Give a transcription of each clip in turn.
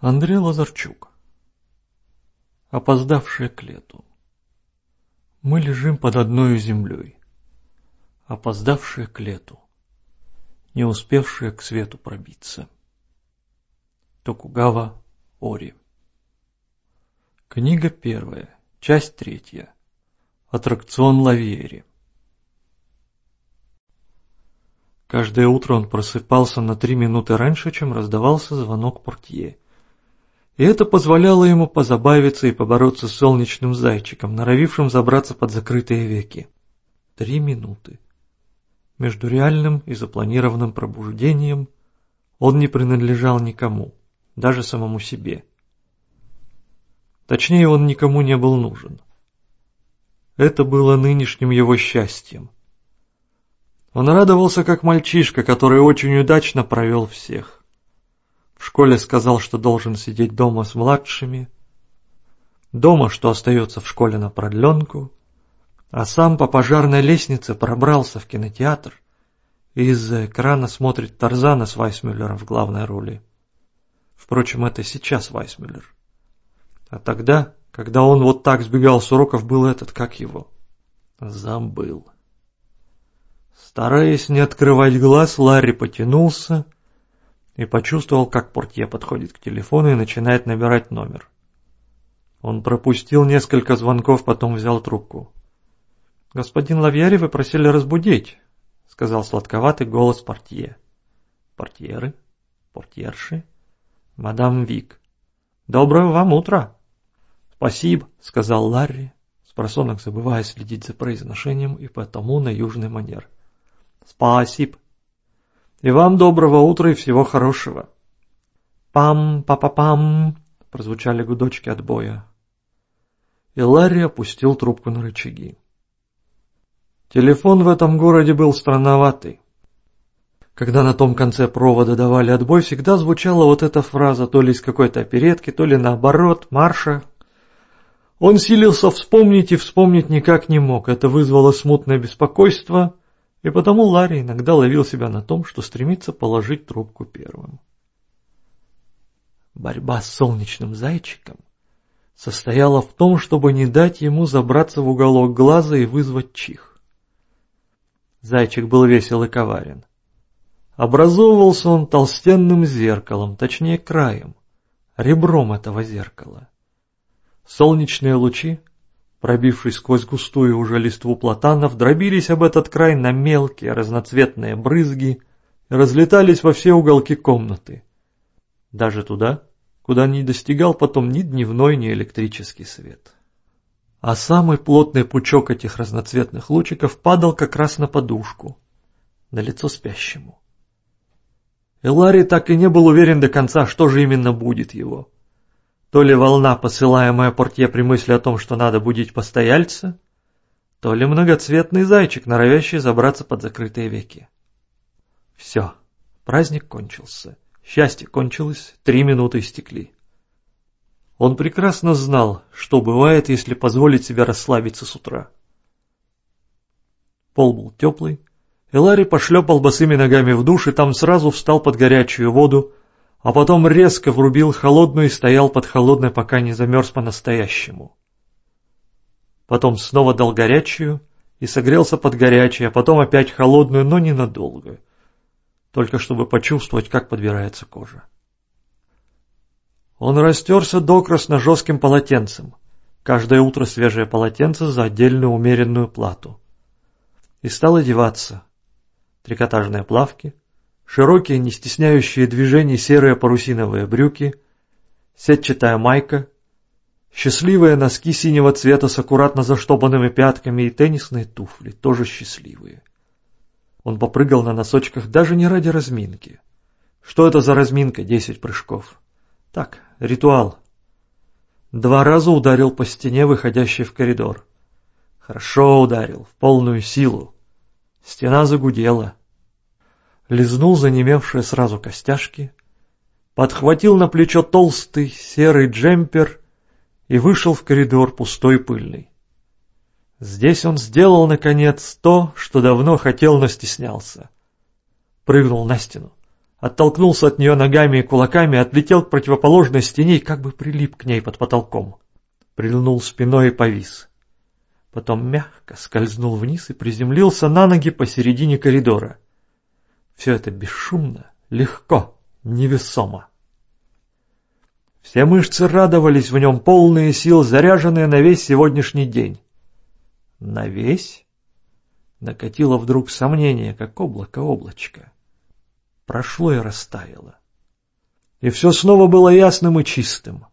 Андрей Лазарчук. Опоздавшие к лету. Мы лежим под одной землей, опоздавшие к лету, не успевшие к свету пробиться. Токугава Ори. Книга первая, часть третья. Аттракцион Лавьери. Каждое утро он просыпался на три минуты раньше, чем раздавался звонок портье. И это позволяло ему позабавиться и побороться с солнечным зайчиком, норовившим забраться под закрытые веки. Три минуты. Между реальным и запланированным пробуждением он не принадлежал никому, даже самому себе. Точнее, он никому не был нужен. Это было нынешним его счастьем — он радовался, как мальчишка, который очень удачно провел всех. В школе сказал, что должен сидеть дома с младшими, дома, что остается в школе на продленку, а сам по пожарной лестнице пробрался в кинотеатр и из-за экрана смотрит Тарзана с Вайсмюллером в главной роли. Впрочем, это сейчас Вайсмюллер. А тогда, когда он вот так сбегал с уроков, был этот, как его? Забыл. Стараясь не открывать глаз, Ларри потянулся и почувствовал, как портье подходит к телефону и начинает набирать номер. Он пропустил несколько звонков, потом взял трубку. «Господин Лавьяри, вы просили разбудить», — сказал сладковатый голос портье. «Портьеры? Портьерши? Мадам Вик. Доброго вам утра!» «Спасибо», — сказал Ларри, спросонок забывая следить за произношением и потому на южный манер. Спасибо. И вам доброго утра и всего хорошего. Пам-па-па-пам, прозвучали гудочки отбоя. И Ларри опустил трубку на рычаги. Телефон в этом городе был странноватый. Когда на том конце провода давали отбой, всегда звучала вот эта фраза, то ли из какой-то оперетки, то ли наоборот, марша. Он силился вспомнить и вспомнить никак не мог. Это вызвало смутное беспокойство — и потому Ларри иногда ловил себя на том, что стремится положить трубку первым. Борьба с солнечным зайчиком состояла в том, чтобы не дать ему забраться в уголок глаза и вызвать чих. Зайчик был весел и коварен. Образовывался он толстенным зеркалом, точнее краем, ребром этого зеркала. Солнечные лучи пробившись сквозь густую уже листву платанов, дробились об этот край на мелкие разноцветные брызги и разлетались во все уголки комнаты. Даже туда, куда не достигал потом ни дневной, ни электрический свет. А самый плотный пучок этих разноцветных лучиков падал как раз на подушку, на лицо спящему. И Ларри так и не был уверен до конца, что же именно будет его. То ли волна, посылаемая портье при мысли о том, что надо будить постояльца, то ли многоцветный зайчик, норовящий забраться под закрытые веки. Все, праздник кончился. Счастье кончилось, три минуты истекли. Он прекрасно знал, что бывает, если позволить себе расслабиться с утра. Пол был теплый, и Ларри пошлепал босыми ногами в душ и там сразу встал под горячую воду, а потом резко врубил холодную и стоял под холодной, пока не замерз по-настоящему. Потом снова дал горячую и согрелся под горячей, а потом опять холодную, но ненадолго, только чтобы почувствовать, как подбирается кожа. Он растерся докрасно жестким полотенцем, каждое утро свежее полотенце за отдельную умеренную плату, и стал одеваться. Трикотажные плавки — широкие, не стесняющие движений серые парусиновые брюки, сетчатая майка, счастливые носки синего цвета с аккуратно заштопанными пятками и теннисные туфли, тоже счастливые. Он попрыгал на носочках даже не ради разминки. Что это за разминка, десять прыжков? Так, ритуал. Два раза ударил по стене, выходящей в коридор. Хорошо ударил, в полную силу. Стена загудела лизнул занемевшие сразу костяшки, подхватил на плечо толстый серый джемпер и вышел в коридор пустой пыльный. Здесь он сделал, наконец, то, что давно хотел, но стеснялся. Прыгнул на стену, оттолкнулся от нее ногами и кулаками, отлетел к противоположной стене и как бы прилип к ней под потолком. Прильнул спиной и повис. Потом мягко скользнул вниз и приземлился на ноги посередине коридора. Все это бесшумно, легко, невесомо. Все мышцы радовались в нем, полные сил, заряженные на весь сегодняшний день. На весь? Накатило вдруг сомнение, как облако-облачко. Прошло и растаяло. И все снова было ясным и чистым.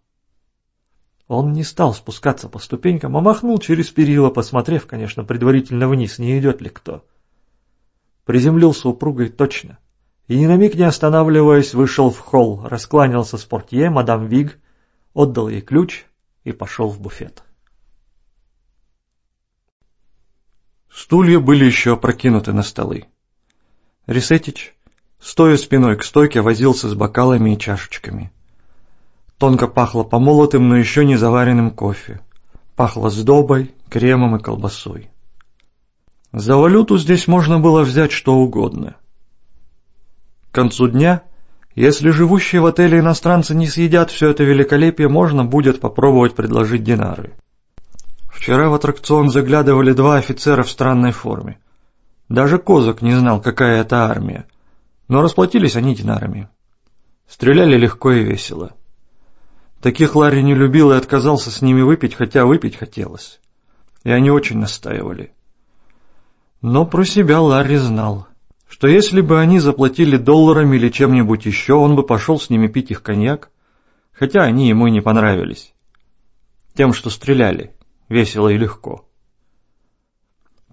Он не стал спускаться по ступенькам, а махнул через перила, посмотрев, конечно, предварительно вниз, не идет ли кто. Приземлился упругой точно. И ни на миг не останавливаясь, вышел в холл, раскланялся с портье, мадам Виг, отдал ей ключ и пошел в буфет. Стулья были еще опрокинуты на столы. Ресетич, стоя спиной к стойке, возился с бокалами и чашечками. Тонко пахло помолотым, но еще не заваренным кофе. Пахло сдобой, кремом и колбасой. За валюту здесь можно было взять что угодно. К концу дня, если живущие в отеле иностранцы не съедят все это великолепие, можно будет попробовать предложить динары. Вчера в аттракцион заглядывали два офицера в странной форме. Даже Козак не знал, какая это армия. Но расплатились они динарами. Стреляли легко и весело. Таких Ларри не любил и отказался с ними выпить, хотя выпить хотелось. И они очень настаивали. Но про себя Ларри знал, что если бы они заплатили долларами или чем-нибудь еще, он бы пошел с ними пить их коньяк, хотя они ему и не понравились. Тем, что стреляли весело и легко.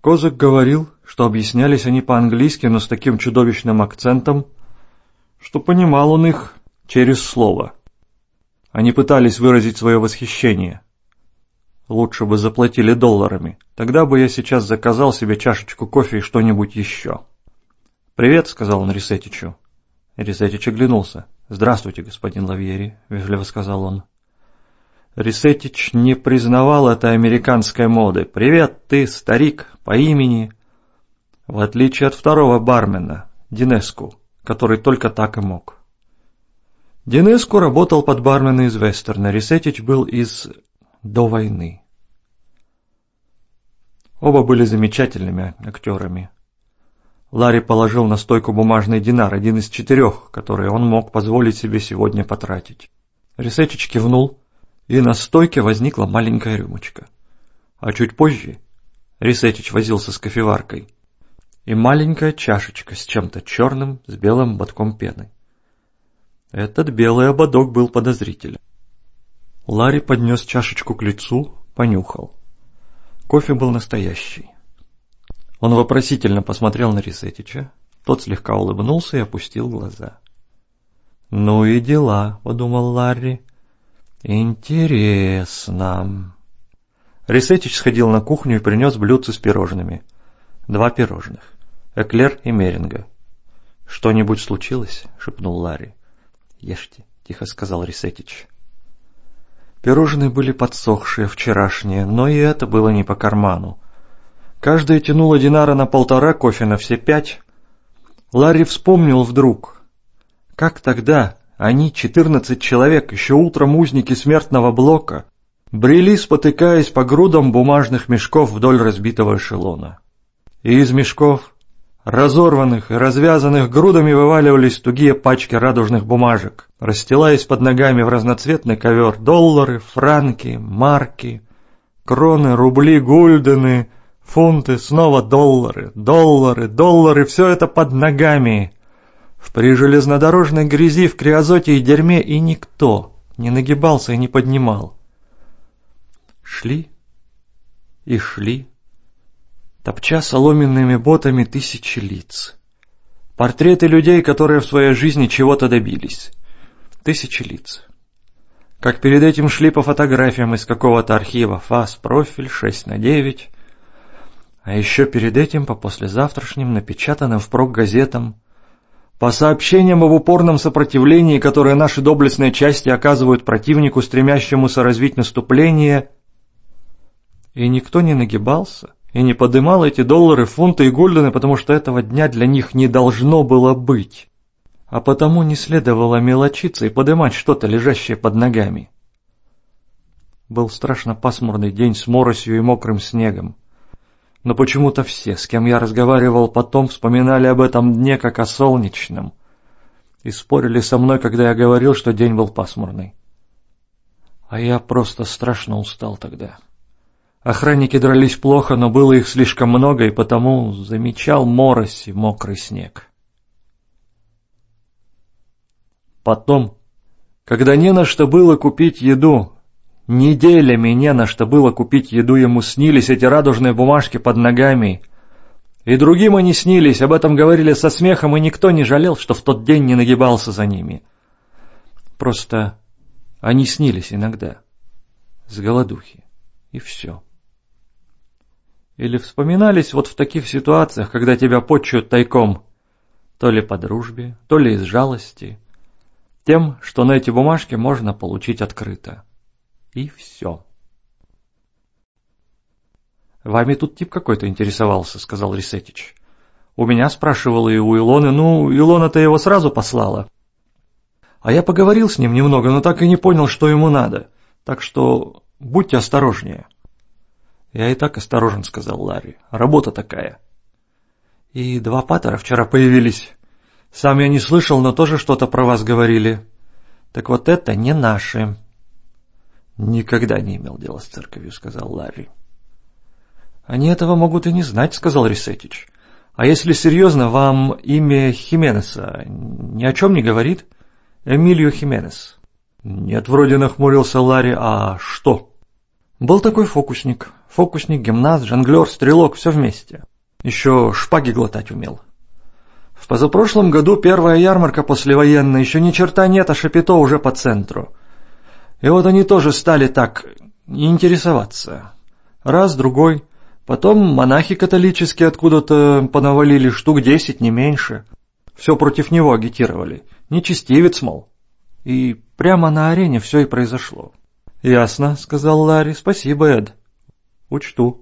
Козак говорил, что объяснялись они по-английски, но с таким чудовищным акцентом, что понимал он их через слово. Они пытались выразить свое восхищение. Лучше бы заплатили долларами, тогда бы я сейчас заказал себе чашечку кофе и что-нибудь еще. «Привет», — сказал он Рисетичу. Рисетич оглянулся. «Здравствуйте, господин Лавьери», — вежливо сказал он. Рисетич не признавал этой американской моды. «Привет, ты, старик, по имени...» В отличие от второго бармена, Динеску, который только так и мог. Динеску работал под бармена из Вестерна, Рисетич был из... до войны. Оба были замечательными актерами. Ларри положил на стойку бумажный динар, один из четырех, которые он мог позволить себе сегодня потратить. Рисетич кивнул, и на стойке возникла маленькая рюмочка. А чуть позже Рисетич возился с кофеваркой, и маленькая чашечка с чем-то черным с белым ободком пены. Этот белый ободок был подозрителен. Ларри поднес чашечку к лицу, понюхал. Кофе был настоящий. Он вопросительно посмотрел на Рисетича, тот слегка улыбнулся и опустил глаза. «Ну и дела», — подумал Ларри. «Интересно». Рисетич сходил на кухню и принес блюдце с пирожными. Два пирожных. Эклер и меринга. «Что-нибудь случилось?» — шепнул Ларри. «Ешьте», — тихо сказал Рисетич. Пирожные были подсохшие, вчерашние, но и это было не по карману. Каждая тянула динара на полтора, кофе на все пять. Ларри вспомнил вдруг, как тогда, они, четырнадцать человек, еще утром узники смертного блока, брели, спотыкаясь по грудам бумажных мешков вдоль разбитого эшелона. И из мешков, разорванных и развязанных грудами, вываливались тугие пачки радужных бумажек, расстилаясь под ногами в разноцветный ковер доллары, франки, марки, кроны, рубли, гульдены, фунты, снова доллары, доллары, доллары, все это под ногами — в прижелезнодорожной грязи, в криозоте и дерьме, и никто не нагибался и не поднимал. Шли и шли, топча соломенными ботами тысячи лиц. Портреты людей, которые в своей жизни чего-то добились. Тысячи лиц. Как перед этим шли по фотографиям из какого-то архива ФАС, профиль 6 на 9, а еще перед этим по послезавтрашним напечатанным впрок газетам по сообщениям об упорном сопротивлении, которое наши доблестные части оказывают противнику, стремящемуся развить наступление, и никто не нагибался и не подымал эти доллары, фунты и гульдены, потому что этого дня для них не должно было быть. а потому не следовало мелочиться и подымать что-то, лежащее под ногами. Был страшно пасмурный день с моросью и мокрым снегом. Но почему-то все, с кем я разговаривал потом, вспоминали об этом дне как о солнечном. И спорили со мной, когда я говорил, что день был пасмурный. А я просто страшно устал тогда. Охранники дрались плохо, но было их слишком много, и потому замечал морось и мокрый снег. Потом, когда не на что было купить еду, неделями не на что было купить еду, ему снились эти радужные бумажки под ногами. И другим они снились, об этом говорили со смехом, и никто не жалел, что в тот день не нагибался за ними. Просто они снились иногда, с голодухи, и все. Или вспоминались вот в таких ситуациях, когда тебя почуют тайком, то ли по дружбе, то ли из жалости, тем, что на эти бумажки можно получить открыто. И все. «Вами тут тип какой-то интересовался», — сказал Рисетич. «У меня спрашивал и у Илоны. Ну, Илона-то его сразу послала. А я поговорил с ним немного, но так и не понял, что ему надо. Так что будьте осторожнее». «Я и так осторожен», — сказал Ларри. «Работа такая». «И два патера вчера появились. Сам я не слышал, но тоже что-то про вас говорили. Так вот это не наши». «Никогда не имел дела с церковью», — сказал Ларри. «Они этого могут и не знать», — сказал Рисетич. «А если серьезно, вам имя Хименеса ни о чем не говорит? Эмилио Хименес». «Нет, вроде нахмурился Ларри. А что?» «Был такой фокусник. Фокусник, гимнаст, жонглер, стрелок, все вместе. Еще шпаги глотать умел. В позапрошлом году первая ярмарка послевоенная, еще ни черта нет, а шапито уже по центру. И вот они тоже стали так интересоваться. Раз, другой. Потом монахи католические откуда-то понавалили штук десять, не меньше. Все против него агитировали. Нечестивец, мол. И прямо на арене все и произошло. «Ясно», — сказал Ларри. «Спасибо, Эд». «Учту».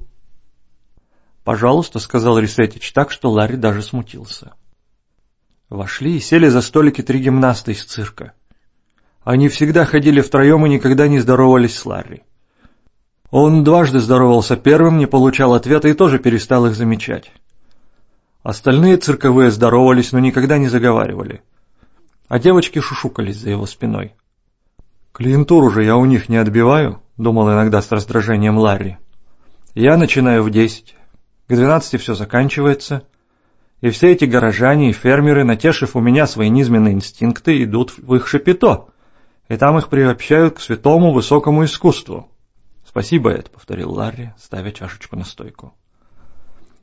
«Пожалуйста», — сказал Рисетич так, что Ларри даже смутился. Вошли и сели за столики три гимнаста из цирка. Они всегда ходили втроем и никогда не здоровались с Ларри. Он дважды здоровался первым, не получал ответа и тоже перестал их замечать. Остальные цирковые здоровались, но никогда не заговаривали. А девочки шушукались за его спиной. «Клиентуру же я у них не отбиваю», — думал иногда с раздражением Ларри. Я начинаю в десять. К двенадцати все заканчивается. И все эти горожане и фермеры, натешив у меня свои низменные инстинкты, идут в их шапито. И там их приобщают к святому высокому искусству. «Спасибо, Эд», — повторил Ларри, ставя чашечку на стойку.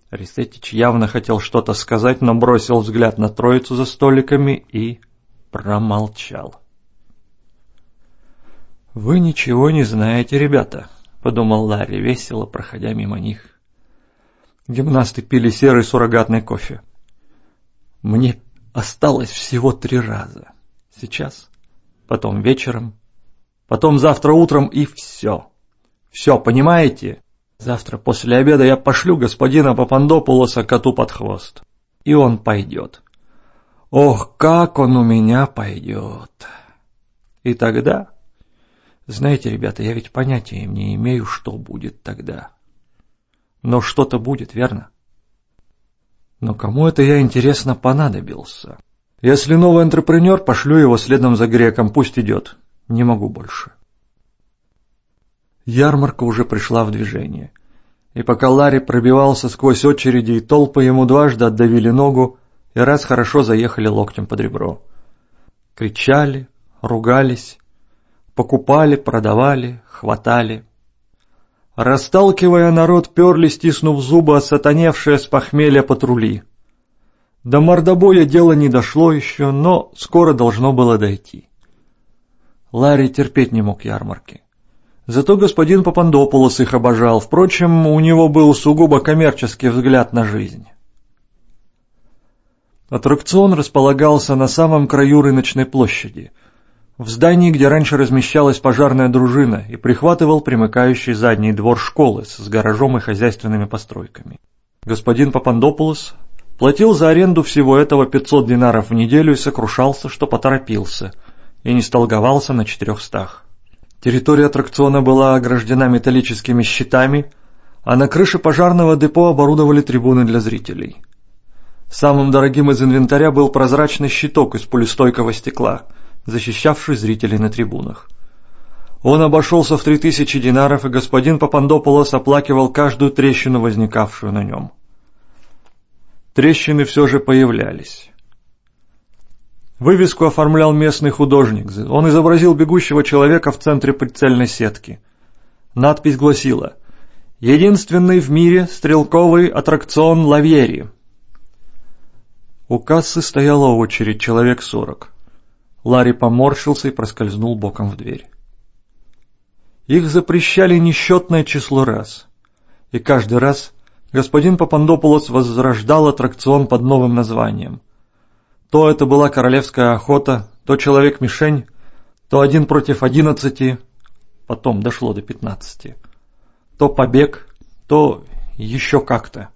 Аристетич явно хотел что-то сказать, но бросил взгляд на троицу за столиками и промолчал. «Вы ничего не знаете, ребята», — подумал Ларри, весело проходя мимо них. Гимнасты пили серый суррогатный кофе. Мне осталось всего три раза. Сейчас, потом вечером, потом завтра утром и все. Все, понимаете? Завтра после обеда я пошлю господина Папандопулоса коту под хвост. И он пойдет. Ох, как он у меня пойдет. И тогда знаете, ребята, я ведь понятия не имею, что будет тогда. Но что-то будет, верно? Но кому это я, интересно, понадобился? Если новый антрепренер, пошлю его следом за греком, пусть идет. Не могу больше. Ярмарка уже пришла в движение. И пока Ларри пробивался сквозь очереди и толпы, ему дважды отдавили ногу и раз хорошо заехали локтем под ребро. Кричали, ругались, Покупали, продавали, хватали. Расталкивая народ, перли, стиснув зубы, осатаневшие с похмелья патрули. До мордобоя дело не дошло еще, но скоро должно было дойти. Ларри терпеть не мог ярмарки. Зато господин Папандополос их обожал, впрочем, у него был сугубо коммерческий взгляд на жизнь. Аттракцион располагался на самом краю рыночной площади — в здании, где раньше размещалась пожарная дружина, и прихватывал примыкающий задний двор школы с гаражом и хозяйственными постройками. Господин Папандопулос Платил за аренду всего этого 500 динаров в неделю и сокрушался, что поторопился, и не столговался на четырехстах. Территория аттракциона была ограждена металлическими щитами, а на крыше пожарного депо оборудовали трибуны для зрителей. Самым дорогим из инвентаря был прозрачный щиток из полистойкого стекла, защищавший зрителей на трибунах. Он обошелся в три тысячи динаров, и господин Папандополос оплакивал каждую трещину, возникавшую на нем. Трещины все же появлялись. Вывеску оформлял местный художник. Он изобразил бегущего человека в центре прицельной сетки. Надпись гласила «Единственный в мире стрелковый аттракцион Лавьери». У кассы стояла очередь, человек сорок. Ларри поморщился и проскользнул боком в дверь. Их запрещали несчетное число раз. И каждый раз господин Папандополос возрождал аттракцион под новым названием. То это была королевская охота, то человек-мишень, то один против одиннадцати, потом дошло до пятнадцати, то побег, то еще как-то.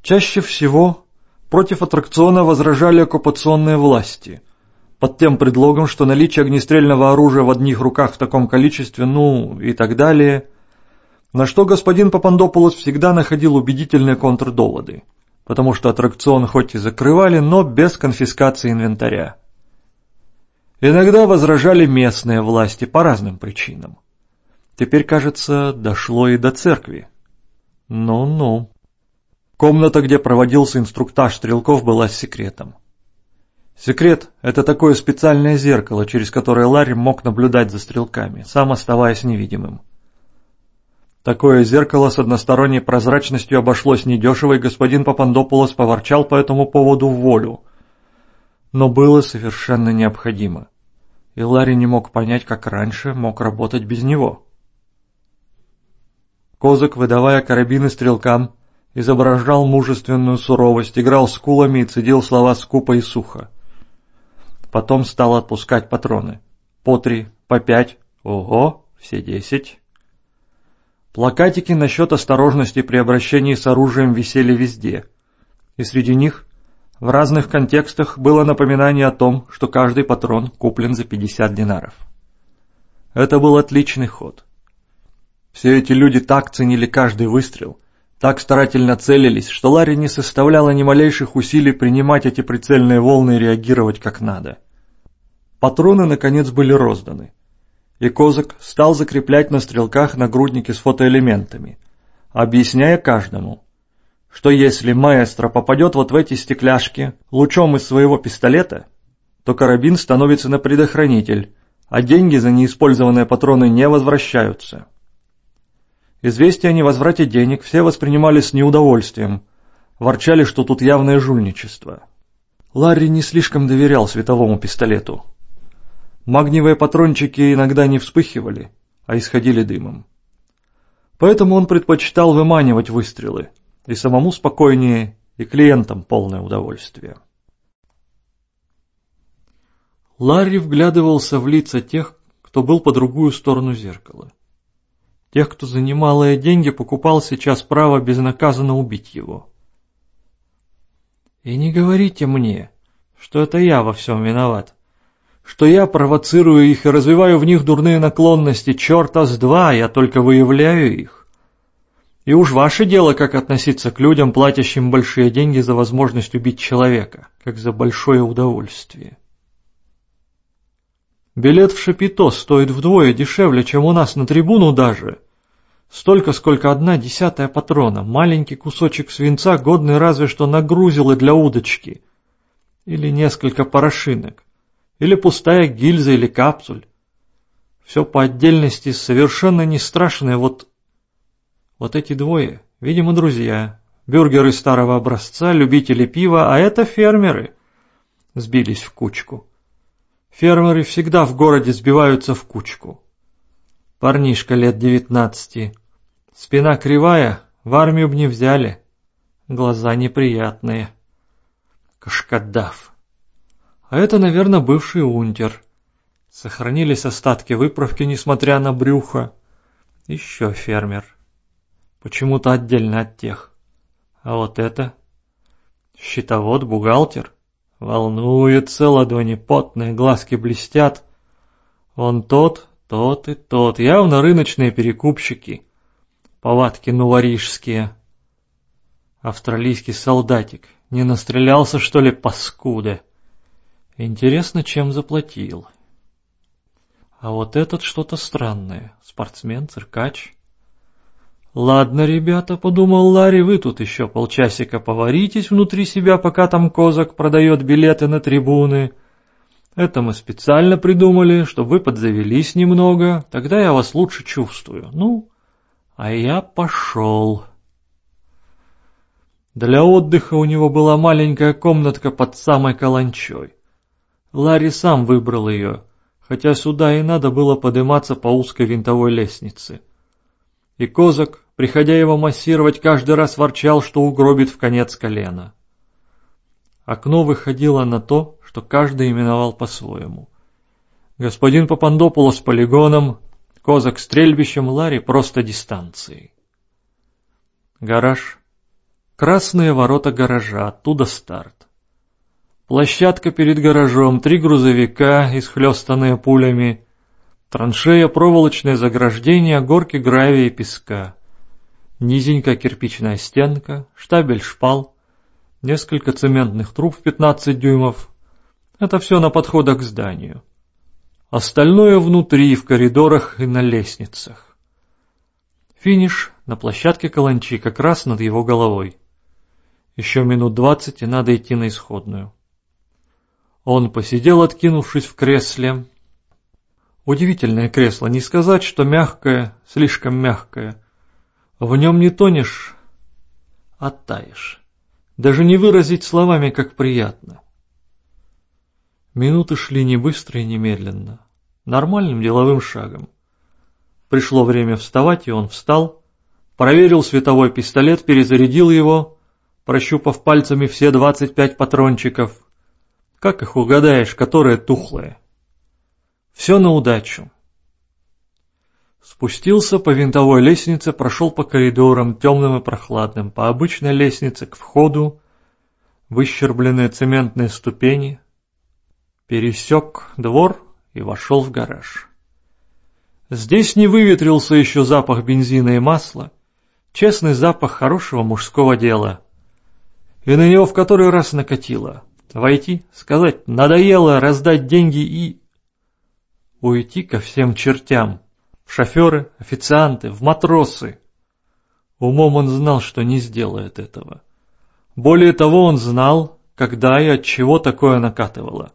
Чаще всего против аттракциона возражали оккупационные власти – под тем предлогом, что наличие огнестрельного оружия в одних руках в таком количестве, ну и так далее, на что господин Папандополос всегда находил убедительные контрдоводы, потому что аттракцион хоть и закрывали, но без конфискации инвентаря. Иногда возражали местные власти по разным причинам. Теперь, кажется, дошло и до церкви. Ну-ну. Комната, где проводился инструктаж стрелков, была секретом. Секрет — это такое специальное зеркало, через которое Ларри мог наблюдать за стрелками, сам оставаясь невидимым. Такое зеркало с односторонней прозрачностью обошлось недешево, и господин Папандополос поворчал по этому поводу в волю. Но было совершенно необходимо. И Ларри не мог понять, как раньше мог работать без него. Козак, выдавая карабины стрелкам, изображал мужественную суровость, играл с кулами и цедил слова скупо и сухо. Потом стал отпускать патроны. По три, по пять, ого, все десять. Плакатики насчет осторожности при обращении с оружием висели везде. И среди них в разных контекстах было напоминание о том, что каждый патрон куплен за 50 динаров. Это был отличный ход. Все эти люди так ценили каждый выстрел, так старательно целились, что Ларри не составляло ни малейших усилий принимать эти прицельные волны и реагировать как надо. Патроны, наконец, были розданы. И Козак стал закреплять на стрелках нагрудники с фотоэлементами, объясняя каждому, что если маэстро попадет вот в эти стекляшки лучом из своего пистолета, то карабин становится на предохранитель, а деньги за неиспользованные патроны не возвращаются. Известие о невозврате денег все воспринимали с неудовольствием, ворчали, что тут явное жульничество. Ларри не слишком доверял световому пистолету. Магниевые патрончики иногда не вспыхивали, а исходили дымом. Поэтому он предпочитал выманивать выстрелы, и самому спокойнее, и клиентам полное удовольствие. Ларри вглядывался в лица тех, кто был по другую сторону зеркала. Тех, кто за немалые деньги покупал сейчас право безнаказанно убить его. И не говорите мне, что это я во всем виноват, что я провоцирую их и развиваю в них дурные наклонности, черта с два, я только выявляю их. И уж ваше дело, как относиться к людям, платящим большие деньги за возможность убить человека, как за большое удовольствие. Билет в Шапито стоит вдвое дешевле, чем у нас на трибуну даже. Столько, сколько одна десятая патрона, маленький кусочек свинца, годный разве что на грузилы для удочки. Или несколько порошинок. Или пустая гильза или капсуль. Все по отдельности совершенно не страшное, вот... Вот эти двое, видимо, друзья. Бюргеры старого образца, любители пива, а это фермеры. Сбились в кучку. Фермеры всегда в городе сбиваются в кучку. Парнишка лет девятнадцати. Спина кривая, в армию б не взяли. Глаза неприятные. Кашкадав. А это, наверное, бывший унтер. Сохранились остатки выправки, несмотря на брюхо. Еще фермер. Почему-то отдельно от тех. А вот это... Счетовод, бухгалтер. Волнуется, ладони потные, глазки блестят. Он тот, тот и тот, явно рыночные перекупщики. Повадки нуарижские. Австралийский солдатик. Не настрелялся, что ли, паскуда? Интересно, чем заплатил. А вот этот что-то странное. Спортсмен, циркач. «Ладно, ребята», — подумал Ларри, — «вы тут еще полчасика поваритесь внутри себя, пока там Козак продает билеты на трибуны. Это мы специально придумали, чтобы вы подзавелись немного, тогда я вас лучше чувствую. Ну, а я пошел». Для отдыха у него была маленькая комнатка под самой каланчой. Ларри сам выбрал ее, хотя сюда и надо было подниматься по узкой винтовой лестнице. И Козак, приходя его массировать, каждый раз ворчал, что угробит в конец колено. Окно выходило на то, что каждый именовал по-своему. Господин Папандополос с полигоном, Козак стрельбищем, Ларри просто дистанцией. Гараж. Красные ворота гаража, оттуда старт. Площадка перед гаражом, три грузовика, исхлестанные пулями, Траншея, проволочное заграждение, горки гравия и песка. Низенькая кирпичная стенка, штабель шпал, несколько цементных труб в 15 дюймов. Это все на подходах к зданию. Остальное внутри, в коридорах и на лестницах. Финиш на площадке каланчи, как раз над его головой. Еще минут двадцать, и надо идти на исходную. Он посидел, откинувшись в кресле, Удивительное кресло, не сказать, что мягкое, слишком мягкое. В нем не тонешь, а таешь. Даже не выразить словами, как приятно. Минуты шли не быстро и не медленно, нормальным деловым шагом. Пришло время вставать, и он встал, проверил световой пистолет, перезарядил его, прощупав пальцами все двадцать пять патрончиков. Как их угадаешь, которые тухлые? Все на удачу. Спустился по винтовой лестнице, прошел по коридорам, темным и прохладным, по обычной лестнице к входу, выщербленные цементные ступени, пересек двор и вошел в гараж. Здесь не выветрился еще запах бензина и масла, честный запах хорошего мужского дела. И на него в который раз накатило. Войти, сказать «надоело», раздать деньги и уйти ко всем чертям, в шоферы, официанты, в матросы. Умом он знал, что не сделает этого. Более того, он знал, когда и от чего такое накатывало.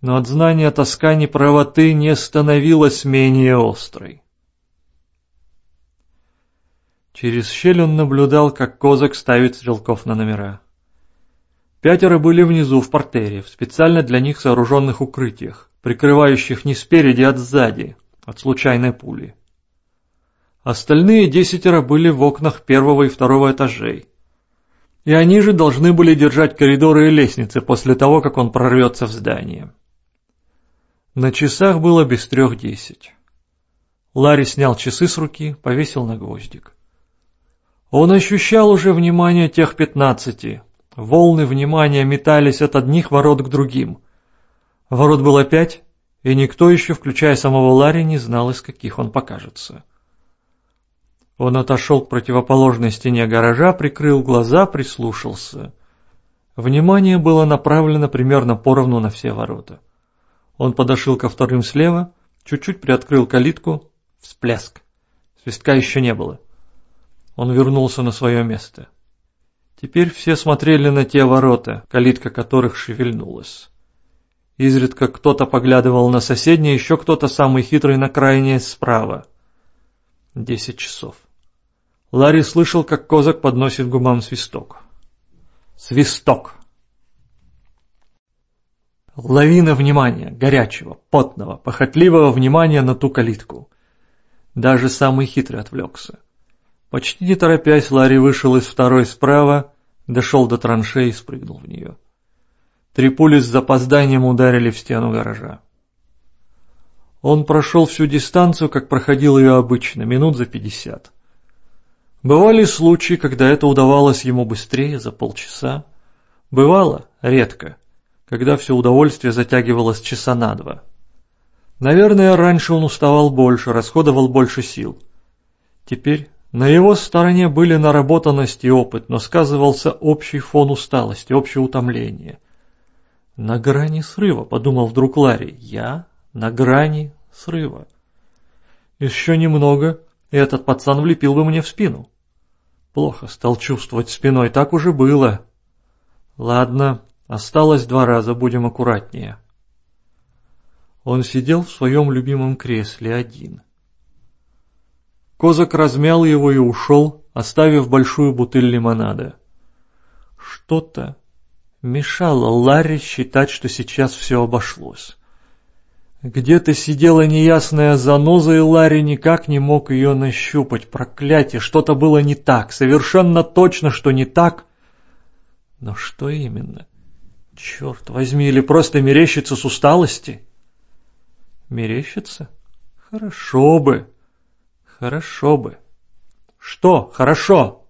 Но от знания тоска неправоты не становилась менее острой. Через щель он наблюдал, как Козак ставит стрелков на номера. Пятеро были внизу в портере, в специально для них сооруженных укрытиях прикрывающих не спереди, а сзади, от случайной пули. Остальные десятеро были в окнах первого и второго этажей. И они же должны были держать коридоры и лестницы после того, как он прорвется в здание. На часах было без трех десять. Ларри снял часы с руки, повесил на гвоздик. Он ощущал уже внимание тех пятнадцати. Волны внимания метались от одних ворот к другим. Ворот было пять, и никто еще, включая самого Ларри, не знал, из каких он покажется. Он отошел к противоположной стене гаража, прикрыл глаза, прислушался. Внимание было направлено примерно поровну на все ворота. Он подошел ко вторым слева, чуть-чуть приоткрыл калитку, всплеск. Свистка еще не было. Он вернулся на свое место. Теперь все смотрели на те ворота, калитка которых шевельнулась. Изредка кто-то поглядывал на соседние, еще кто-то самый хитрый на крайне справа. Десять часов. Ларри слышал, как козак подносит губам свисток. Свисток. Лавина внимания, горячего, потного, похотливого внимания на ту калитку. Даже самый хитрый отвлекся. Почти не торопясь, Ларри вышел из второй справа, дошел до траншеи и спрыгнул в нее. Три пули с запозданием ударили в стену гаража. Он прошел всю дистанцию, как проходил ее обычно, минут за пятьдесят. Бывали случаи, когда это удавалось ему быстрее, за полчаса. Бывало, редко, когда все удовольствие затягивалось часа на два. Наверное, раньше он уставал больше, расходовал больше сил. Теперь на его стороне были наработанность и опыт, но сказывался общий фон усталости, общее утомление. «На грани срыва», — подумал вдруг Ларри, — «я на грани срыва». Еще немного, и этот пацан влепил бы мне в спину. Плохо стал чувствовать спиной, так уже было. Ладно, осталось два раза, будем аккуратнее. Он сидел в своем любимом кресле один. Козак размял его и ушел, оставив большую бутыль лимонада. Что-то мешало Ларри считать, что сейчас все обошлось. Где-то сидела неясная заноза, и Ларри никак не мог ее нащупать. Проклятие, что-то было не так, совершенно точно, что не так. Но что именно? Черт возьми, или просто мерещится с усталости? Мерещится? Хорошо бы. Хорошо бы. Что? Хорошо.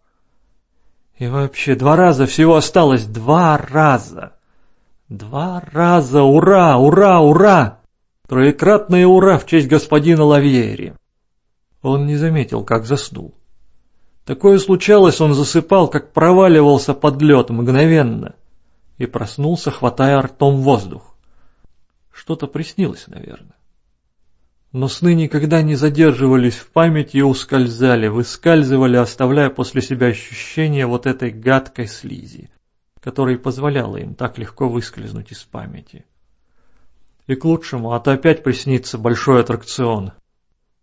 И вообще, два раза всего осталось. Два раза. Два раза. Ура, ура, ура! Троекратное ура в честь господина Лавьери. Он не заметил, как заснул. Такое случалось, он засыпал, как проваливался под лед мгновенно. И проснулся, хватая ртом воздух. Что-то приснилось, наверное. Но сны никогда не задерживались в памяти и ускользали, выскальзывали, оставляя после себя ощущение вот этой гадкой слизи, которая позволяла им так легко выскользнуть из памяти. И к лучшему, а то опять приснится большой аттракцион.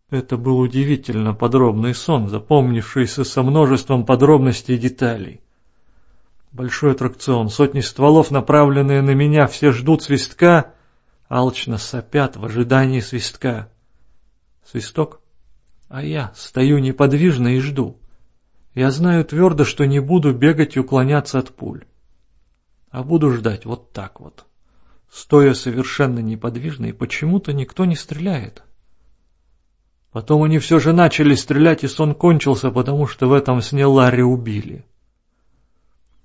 Это был удивительно подробный сон, запомнившийся со множеством подробностей и деталей. Большой аттракцион, сотни стволов, направленные на меня, все ждут свистка, алчно сопят в ожидании свистка. Свисток. А я стою неподвижно и жду. Я знаю твердо, что не буду бегать и уклоняться от пуль. А буду ждать вот так вот. Стоя совершенно неподвижно, и почему-то никто не стреляет. Потом они все же начали стрелять, и сон кончился, потому что в этом сне Ларри убили.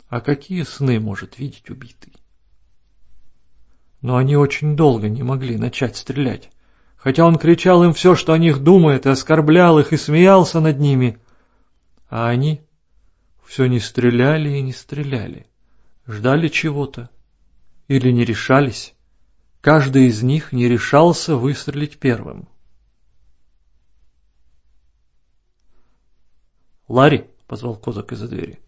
А какие сны может видеть убитый? Но они очень долго не могли начать стрелять хотя он кричал им все, что о них думает, и оскорблял их, и смеялся над ними. А они все не стреляли и не стреляли, ждали чего-то или не решались. Каждый из них не решался выстрелить первым. «Ларри?» — позвал Козак из-за двери.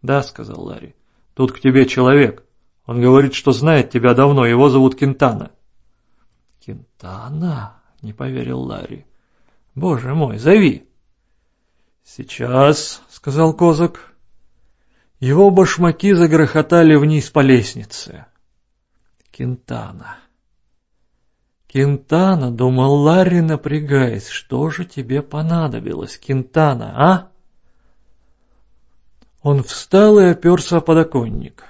«Да», — сказал Ларри. «Тут к тебе человек. Он говорит, что знает тебя давно. Его зовут Кентана». «Кентана?» — не поверил Ларри. «Боже мой, зови!» «Сейчас», — сказал Козак. Его башмаки загрохотали вниз по лестнице. «Кентана!» «Кентана!» — думал Ларри, напрягаясь. «Что же тебе понадобилось, Кентана, а?» Он встал и оперся о подоконник.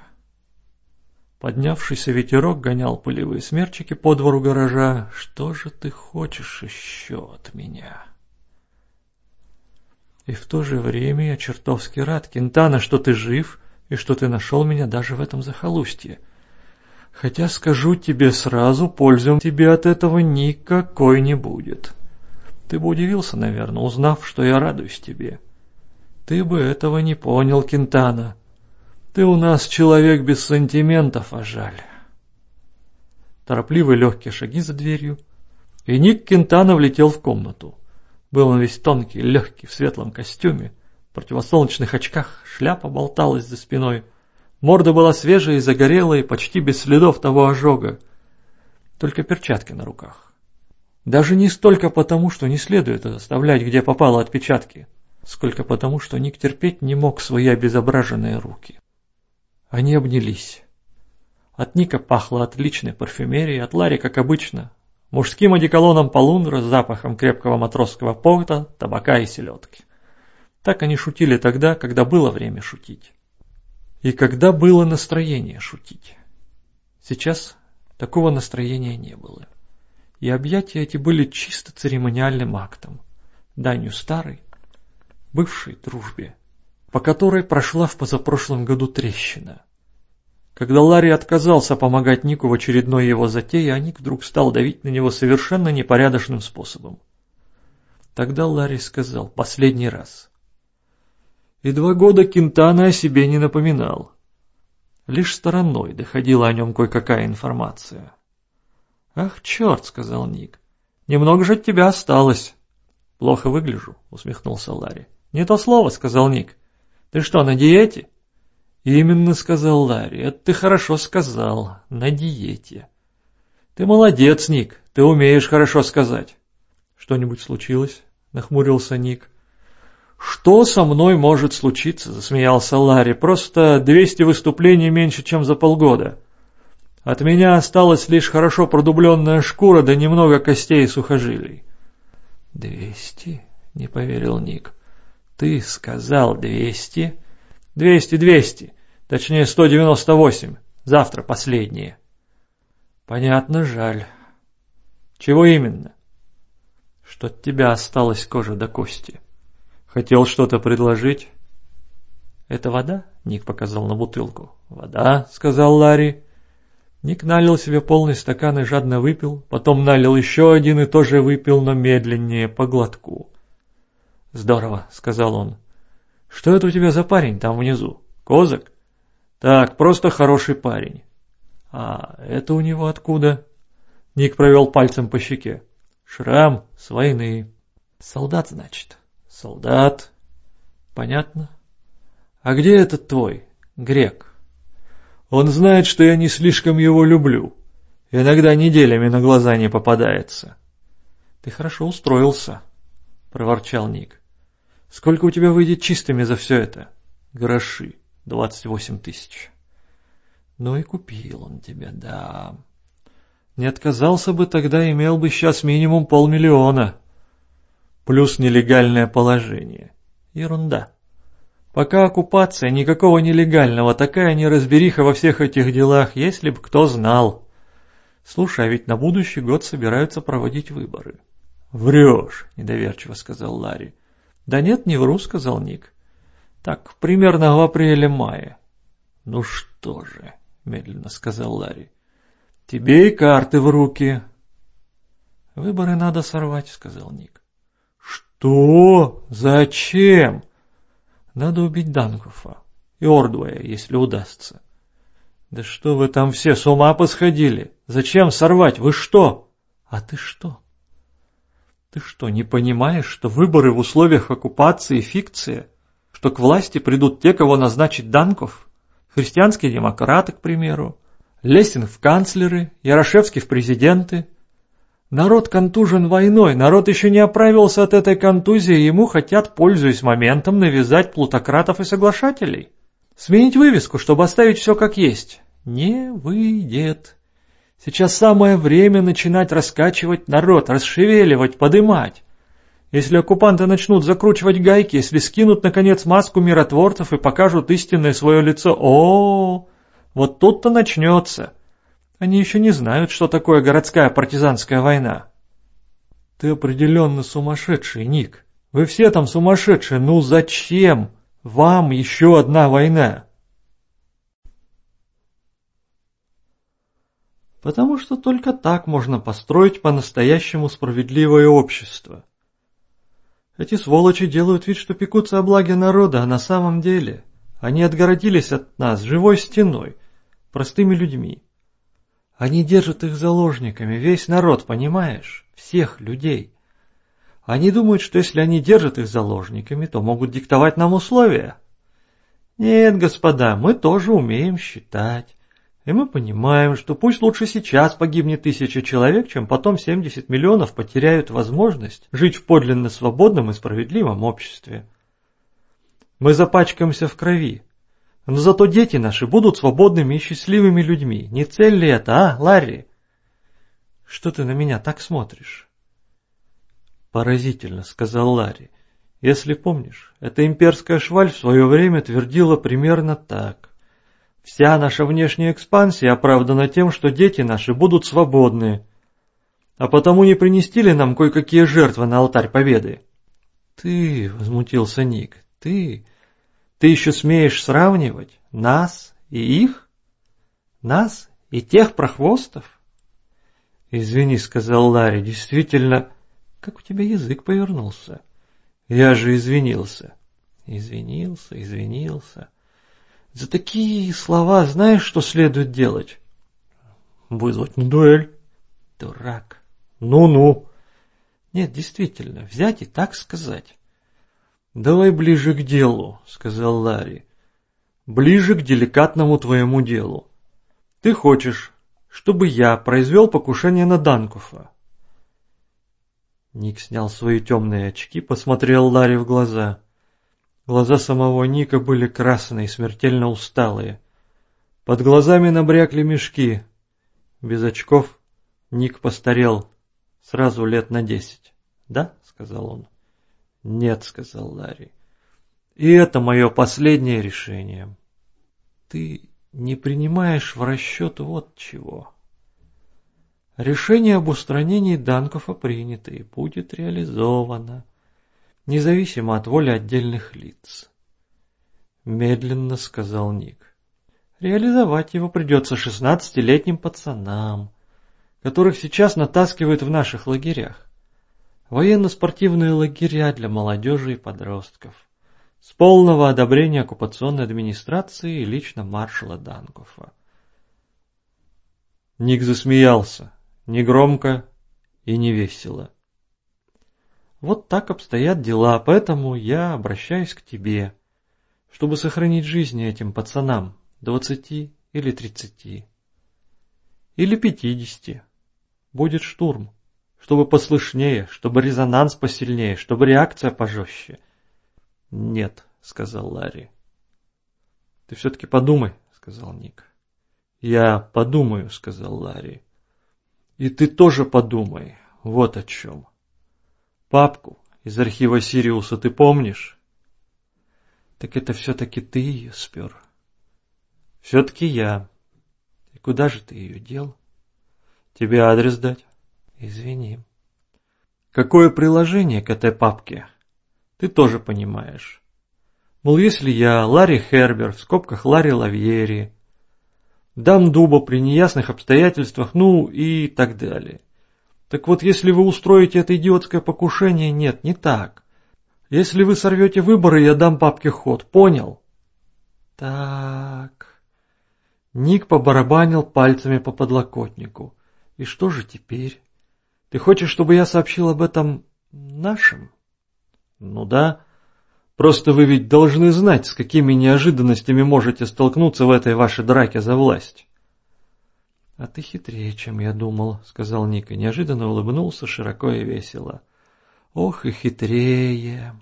Поднявшийся ветерок гонял пылевые смерчики по двору гаража. «Что же ты хочешь еще от меня?» И в то же время я чертовски рад, Кентана, что ты жив и что ты нашел меня даже в этом захолустье. Хотя скажу тебе сразу, пользы тебе от этого никакой не будет. Ты бы удивился, наверное, узнав, что я радуюсь тебе. Ты бы этого не понял, Кентана. Ты у нас человек без сантиментов, а жаль. Торопливые легкие шаги за дверью, и Ник Кентана влетел в комнату. Был он весь тонкий, легкий, в светлом костюме, в противосолнечных очках, шляпа болталась за спиной. Морда была свежая и загорелая, почти без следов того ожога. Только перчатки на руках. Даже не столько потому, что не следует оставлять, где попало отпечатки, сколько потому, что Ник терпеть не мог свои обезображенные руки. Они обнялись. От Ника пахло отличной парфюмерией, от Ларри, как обычно, мужским одеколоном полундра с запахом крепкого матросского порта, табака и селедки. Так они шутили тогда, когда было время шутить. И когда было настроение шутить. Сейчас такого настроения не было. И объятия эти были чисто церемониальным актом, данью старой, бывшей дружбе по которой прошла в позапрошлом году трещина. Когда Ларри отказался помогать Нику в очередной его затее, а Ник вдруг стал давить на него совершенно непорядочным способом. Тогда Ларри сказал последний раз. И два года Кентана о себе не напоминал. Лишь стороной доходила о нем кое-какая информация. «Ах, черт!» — сказал Ник. «Немного же от тебя осталось». «Плохо выгляжу», — усмехнулся Ларри. «Не то слово», — сказал Ник. «Ты что, на диете?» «Именно», — сказал Ларри, — «это ты хорошо сказал, на диете». «Ты молодец, Ник, ты умеешь хорошо сказать». «Что-нибудь случилось?» — нахмурился Ник. «Что со мной может случиться?» — засмеялся Ларри. «Просто 200 выступлений меньше, чем за полгода. От меня осталась лишь хорошо продубленная шкура да немного костей и сухожилий». «Двести?» — не поверил Ник. «Ты сказал двести?» «Двести, двести. Точнее, сто девяносто восемь. Завтра последние». «Понятно, жаль». «Чего именно?» «Что от тебя осталась кожа до кости. Хотел что-то предложить?» «Это вода?» — Ник показал на бутылку. «Вода», — сказал Ларри. Ник налил себе полный стакан и жадно выпил, потом налил еще один и тоже выпил, но медленнее, по глотку. «Здорово», — сказал он. Что это у тебя за парень там внизу? Козак? Так, просто хороший парень. А это у него откуда? Ник провел пальцем по щеке. Шрам с войны. Солдат, значит. Солдат. Понятно. А где этот твой, грек? Он знает, что я не слишком его люблю. Иногда неделями на глаза не попадается. Ты хорошо устроился, проворчал Ник. Сколько у тебя выйдет чистыми за все это? Гроши. Двадцать восемь тысяч. Ну и купил он тебя, да. Не отказался бы тогда, имел бы сейчас минимум полмиллиона. Плюс нелегальное положение. Ерунда. Пока оккупация, никакого нелегального, такая неразбериха во всех этих делах, если б кто знал. Слушай, а ведь на будущий год собираются проводить выборы. Врешь, недоверчиво сказал Ларри. «Да нет, не вру», — сказал Ник. «Так, примерно в апреле-мае». «Ну что же», — медленно сказал Ларри. «Тебе и карты в руки». «Выборы надо сорвать», — сказал Ник. «Что? Зачем?» «Надо убить Данкофа и Ордуэя, если удастся». «Да что вы там все с ума посходили? Зачем сорвать? Вы что?» «А ты что?» Ты что, не понимаешь, что выборы в условиях оккупации – фикция? Что к власти придут те, кого назначит Данков? Христианские демократы, к примеру. Лесин в канцлеры, Ярошевский в президенты. Народ контужен войной, народ еще не оправился от этой контузии, ему хотят, пользуясь моментом, навязать плутократов и соглашателей. Сменить вывеску, чтобы оставить все как есть. Не выйдет. Сейчас самое время начинать раскачивать народ, расшевеливать, подымать. Если оккупанты начнут закручивать гайки, если скинут, наконец, маску миротворцев и покажут истинное свое лицо, о, -о, -о вот тут-то начнется. Они еще не знают, что такое городская партизанская война. Ты определенно сумасшедший, Ник. Вы все там сумасшедшие. Ну зачем вам еще одна война? Потому что только так можно построить по-настоящему справедливое общество. Эти сволочи делают вид, что пекутся о благе народа, а на самом деле они отгородились от нас живой стеной, простыми людьми. Они держат их заложниками, весь народ, понимаешь? Всех людей. Они думают, что если они держат их заложниками, то могут диктовать нам условия. Нет, господа, мы тоже умеем считать. И мы понимаем, что пусть лучше сейчас погибнет тысяча человек, чем потом 70 миллионов потеряют возможность жить в подлинно свободном и справедливом обществе. Мы запачкаемся в крови, но зато дети наши будут свободными и счастливыми людьми. Не цель ли это, а, Ларри? Что ты на меня так смотришь? Поразительно, сказал Ларри. Если помнишь, эта имперская шваль в свое время твердила примерно так. Вся наша внешняя экспансия оправдана тем, что дети наши будут свободны. А потому не принести ли нам кое-какие жертвы на алтарь победы? Ты, — возмутился Ник, — ты... Ты еще смеешь сравнивать нас и их? Нас и тех прохвостов? Извини, сказал Ларри, действительно... Как у тебя язык повернулся? Я же извинился. Извинился, извинился. За такие слова знаешь, что следует делать? Вызвать на дуэль. Дурак. Ну-ну. Нет, действительно, взять и так сказать. Давай ближе к делу, сказал Ларри. Ближе к деликатному твоему делу. Ты хочешь, чтобы я произвел покушение на Данкуфа? Ник снял свои темные очки, посмотрел Ларри в глаза. Глаза самого Ника были красные, смертельно усталые. Под глазами набрякли мешки. Без очков Ник постарел сразу лет на десять. «Да?» — сказал он. «Нет», — сказал Ларри. «И это мое последнее решение. Ты не принимаешь в расчет вот чего». Решение об устранении Данкова принято и будет реализовано, независимо от воли отдельных лиц. Медленно сказал Ник. Реализовать его придется шестнадцатилетним пацанам, которых сейчас натаскивают в наших лагерях. Военно-спортивные лагеря для молодежи и подростков. С полного одобрения оккупационной администрации и лично маршала Данкофа. Ник засмеялся негромко и невесело. Вот так обстоят дела, поэтому я обращаюсь к тебе, чтобы сохранить жизни этим пацанам, двадцати или тридцати. Или пятидесяти. Будет штурм, чтобы послышнее, чтобы резонанс посильнее, чтобы реакция пожестче. Нет, сказал Ларри. Ты все-таки подумай, сказал Ник. Я подумаю, сказал Ларри. И ты тоже подумай, вот о чем. Папку из архива Сириуса ты помнишь? Так это все-таки ты ее спер. Все-таки я. И куда же ты ее дел? Тебе адрес дать? Извини. Какое приложение к этой папке? Ты тоже понимаешь. Мол, если я Ларри Хербер, в скобках Ларри Лавьери, дам дуба при неясных обстоятельствах, ну и так далее. Так вот, если вы устроите это идиотское покушение, нет, не так. Если вы сорвете выборы, я дам папке ход, понял? Так. Ник побарабанил пальцами по подлокотнику. И что же теперь? Ты хочешь, чтобы я сообщил об этом нашим? Ну да. Просто вы ведь должны знать, с какими неожиданностями можете столкнуться в этой вашей драке за власть. — А ты хитрее, чем я думал, — сказал Ника. Неожиданно улыбнулся широко и весело. — Ох и хитрее.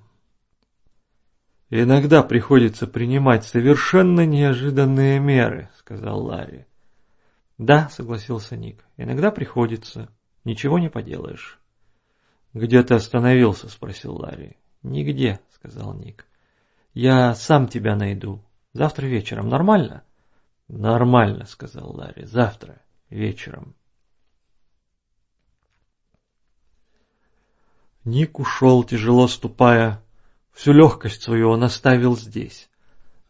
— Иногда приходится принимать совершенно неожиданные меры, — сказал Ларри. — Да, — согласился Ник, — иногда приходится. Ничего не поделаешь. — Где ты остановился? — спросил Ларри. «Нигде», — сказал Ник. «Я сам тебя найду. Завтра вечером. Нормально?» «Нормально», — сказал Ларри. «Завтра вечером». Ник ушел, тяжело ступая. Всю легкость свою он оставил здесь.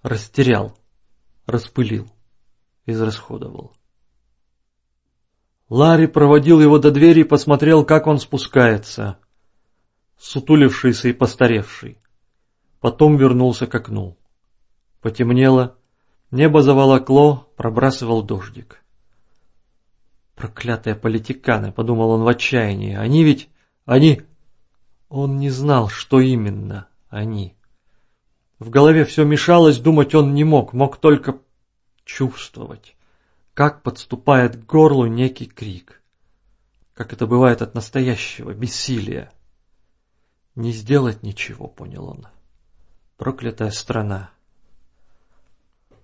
Растерял, распылил, израсходовал. Ларри проводил его до двери и посмотрел, как он спускается сутулившийся и постаревший. Потом вернулся к окну. Потемнело, небо заволокло, пробрасывал дождик. Проклятые политиканы, подумал он в отчаянии, они ведь, они... Он не знал, что именно они. В голове все мешалось, думать он не мог, мог только чувствовать, как подступает к горлу некий крик, как это бывает от настоящего бессилия. Не сделать ничего, понял он. Проклятая страна.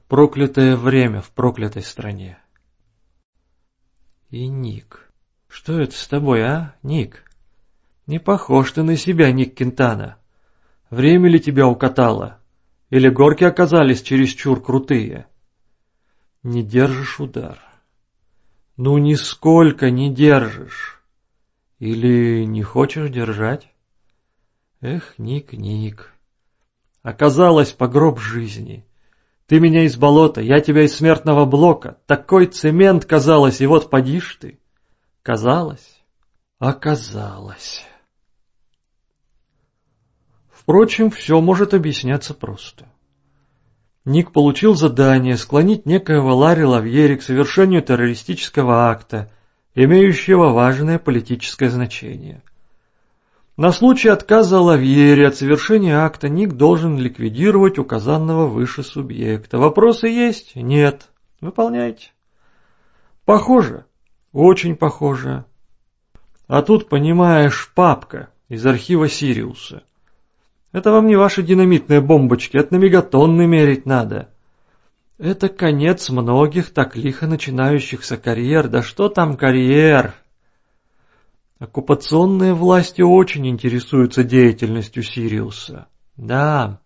Проклятое время в проклятой стране. И Ник. Что это с тобой, а, Ник? Не похож ты на себя, Ник Кентана. Время ли тебя укатало? Или горки оказались чересчур крутые? Не держишь удар. Ну, нисколько не держишь. Или не хочешь держать? Эх, Ник, Ник. Оказалось, погроб жизни. Ты меня из болота, я тебя из смертного блока. Такой цемент, казалось, и вот подишь ты. Казалось, оказалось. Впрочем, все может объясняться просто. Ник получил задание склонить некоего Ларри Лавьери к совершению террористического акта, имеющего важное политическое значение. На случай отказа Лавьери от совершения акта Ник должен ликвидировать указанного выше субъекта. Вопросы есть? Нет. Выполняйте. Похоже. Очень похоже. А тут, понимаешь, папка из архива Сириуса. Это вам не ваши динамитные бомбочки, это на мегатонны мерить надо. Это конец многих так лихо начинающихся карьер. Да что там карьер? Оккупационные власти очень интересуются деятельностью Сириуса. Да,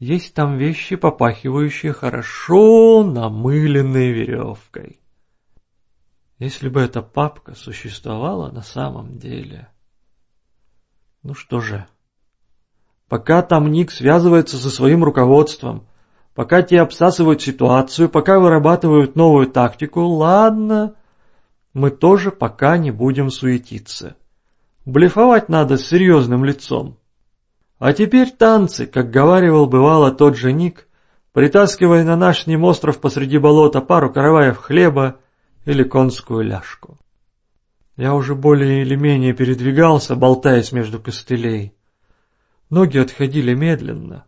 есть там вещи, попахивающие хорошо намыленной веревкой. Если бы эта папка существовала на самом деле. Ну что же... Пока там Ник связывается со своим руководством, пока те обсасывают ситуацию, пока вырабатывают новую тактику, ладно, мы тоже пока не будем суетиться. Блефовать надо с серьезным лицом. А теперь танцы, как говаривал бывало тот же Ник, притаскивая на наш остров посреди болота пару караваев хлеба или конскую ляжку. Я уже более или менее передвигался, болтаясь между костылей. Ноги отходили медленно.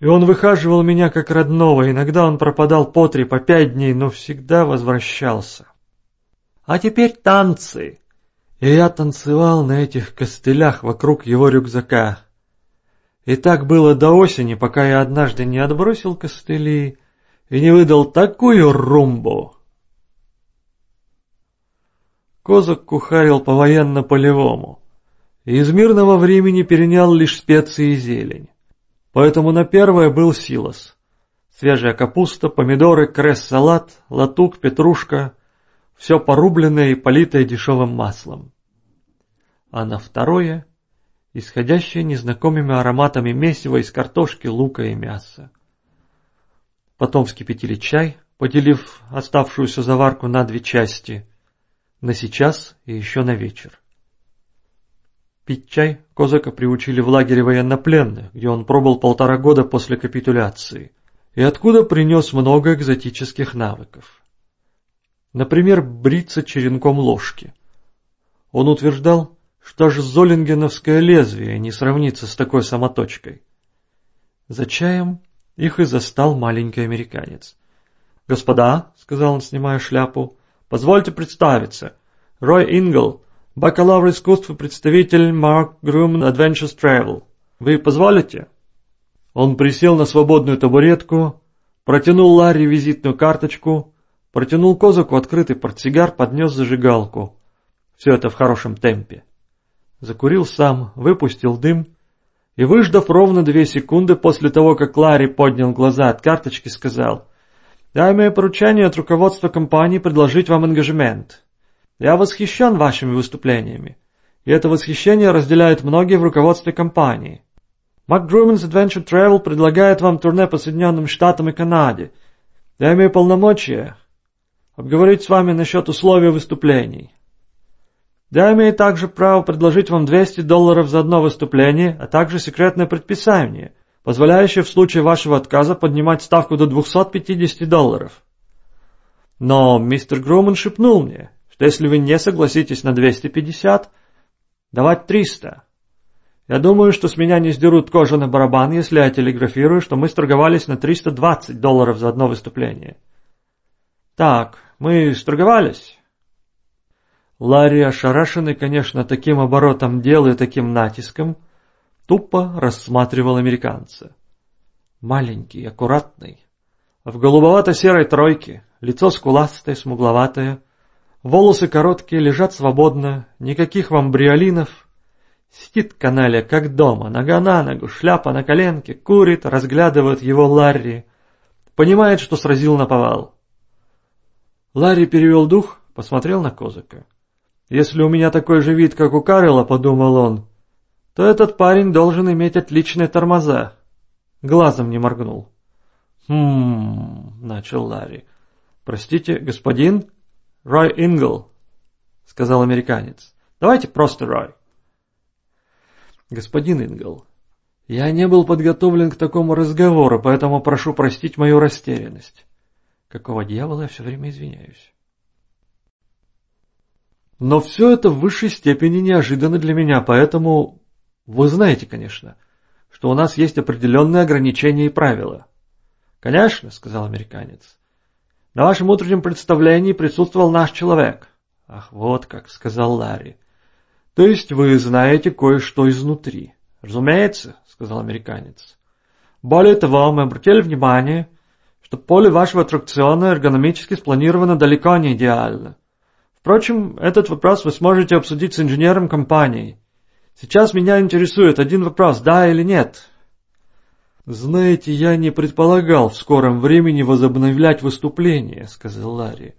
И он выхаживал меня как родного, иногда он пропадал по три, по пять дней, но всегда возвращался. А теперь танцы. И я танцевал на этих костылях вокруг его рюкзака. И так было до осени, пока я однажды не отбросил костыли и не выдал такую румбу. Козак кухарил по военно-полевому из мирного времени перенял лишь специи и зелень. Поэтому на первое был силос. Свежая капуста, помидоры, кресс-салат, латук, петрушка. Все порубленное и политое дешевым маслом. А на второе — исходящее незнакомыми ароматами месиво из картошки, лука и мяса. Потом вскипятили чай, поделив оставшуюся заварку на две части, на сейчас и еще на вечер. Пить чай Козака приучили в лагере военнопленных, где он пробыл полтора года после капитуляции, и откуда принес много экзотических навыков. Например, бриться черенком ложки. Он утверждал, что даже золингеновское лезвие не сравнится с такой самоточкой. За чаем их и застал маленький американец. «Господа», — сказал он, снимая шляпу, — «позвольте представиться. Рой Ингл, Бакалавр искусств представитель Mark Grumman Adventures Travel. Вы позволите?» Он присел на свободную табуретку, протянул Ларри визитную карточку, протянул Козаку открытый портсигар, поднес зажигалку. Все это в хорошем темпе. Закурил сам, выпустил дым и, выждав ровно две секунды после того, как Ларри поднял глаза от карточки, сказал, «Я имею поручение от руководства компании предложить вам ангажемент. Я восхищен вашими выступлениями, и это восхищение разделяют многие в руководстве компании. McDrummond's Adventure Travel предлагает вам турне по Соединенным Штатам и Канаде. Я имею полномочия обговорить с вами насчет условий выступлений. Я имею также право предложить вам 200 долларов за одно выступление, а также секретное предписание, позволяющее в случае вашего отказа поднимать ставку до 250 долларов. Но мистер Груман шепнул мне, что если вы не согласитесь на 250, давать 300. Я думаю, что с меня не сдерут кожу на барабан, если я телеграфирую, что мы сторговались на 320 долларов за одно выступление. Так, мы сторговались. Ларри, ошарашенный, конечно, таким оборотом дела и таким натиском, тупо рассматривал американца. Маленький, аккуратный, в голубовато-серой тройке, лицо скуластое, смугловатое, Волосы короткие, лежат свободно, никаких вам бриолинов. Сидит каналя, как дома, нога на ногу, шляпа на коленке, курит, разглядывает его Ларри. Понимает, что сразил на повал. Ларри перевел дух, посмотрел на Козака. «Если у меня такой же вид, как у Карела, — подумал он, — то этот парень должен иметь отличные тормоза». Глазом не моргнул. «Хм...» — начал Ларри. «Простите, господин?» «Рой Ингл», — сказал американец. «Давайте просто Рой». «Господин Ингл, я не был подготовлен к такому разговору, поэтому прошу простить мою растерянность. Какого дьявола я все время извиняюсь?» Но все это в высшей степени неожиданно для меня, поэтому вы знаете, конечно, что у нас есть определенные ограничения и правила. Конечно, сказал американец. На вашем утреннем представлении присутствовал наш человек. Ах, вот как, сказал Ларри. То есть вы знаете кое-что изнутри. Разумеется, сказал американец. Более того, мы обратили внимание, что поле вашего аттракциона эргономически спланировано далеко не идеально. Впрочем, этот вопрос вы сможете обсудить с инженером компании. Сейчас меня интересует один вопрос, да или нет. Знаете, я не предполагал в скором времени возобновлять выступление, сказал Ларри.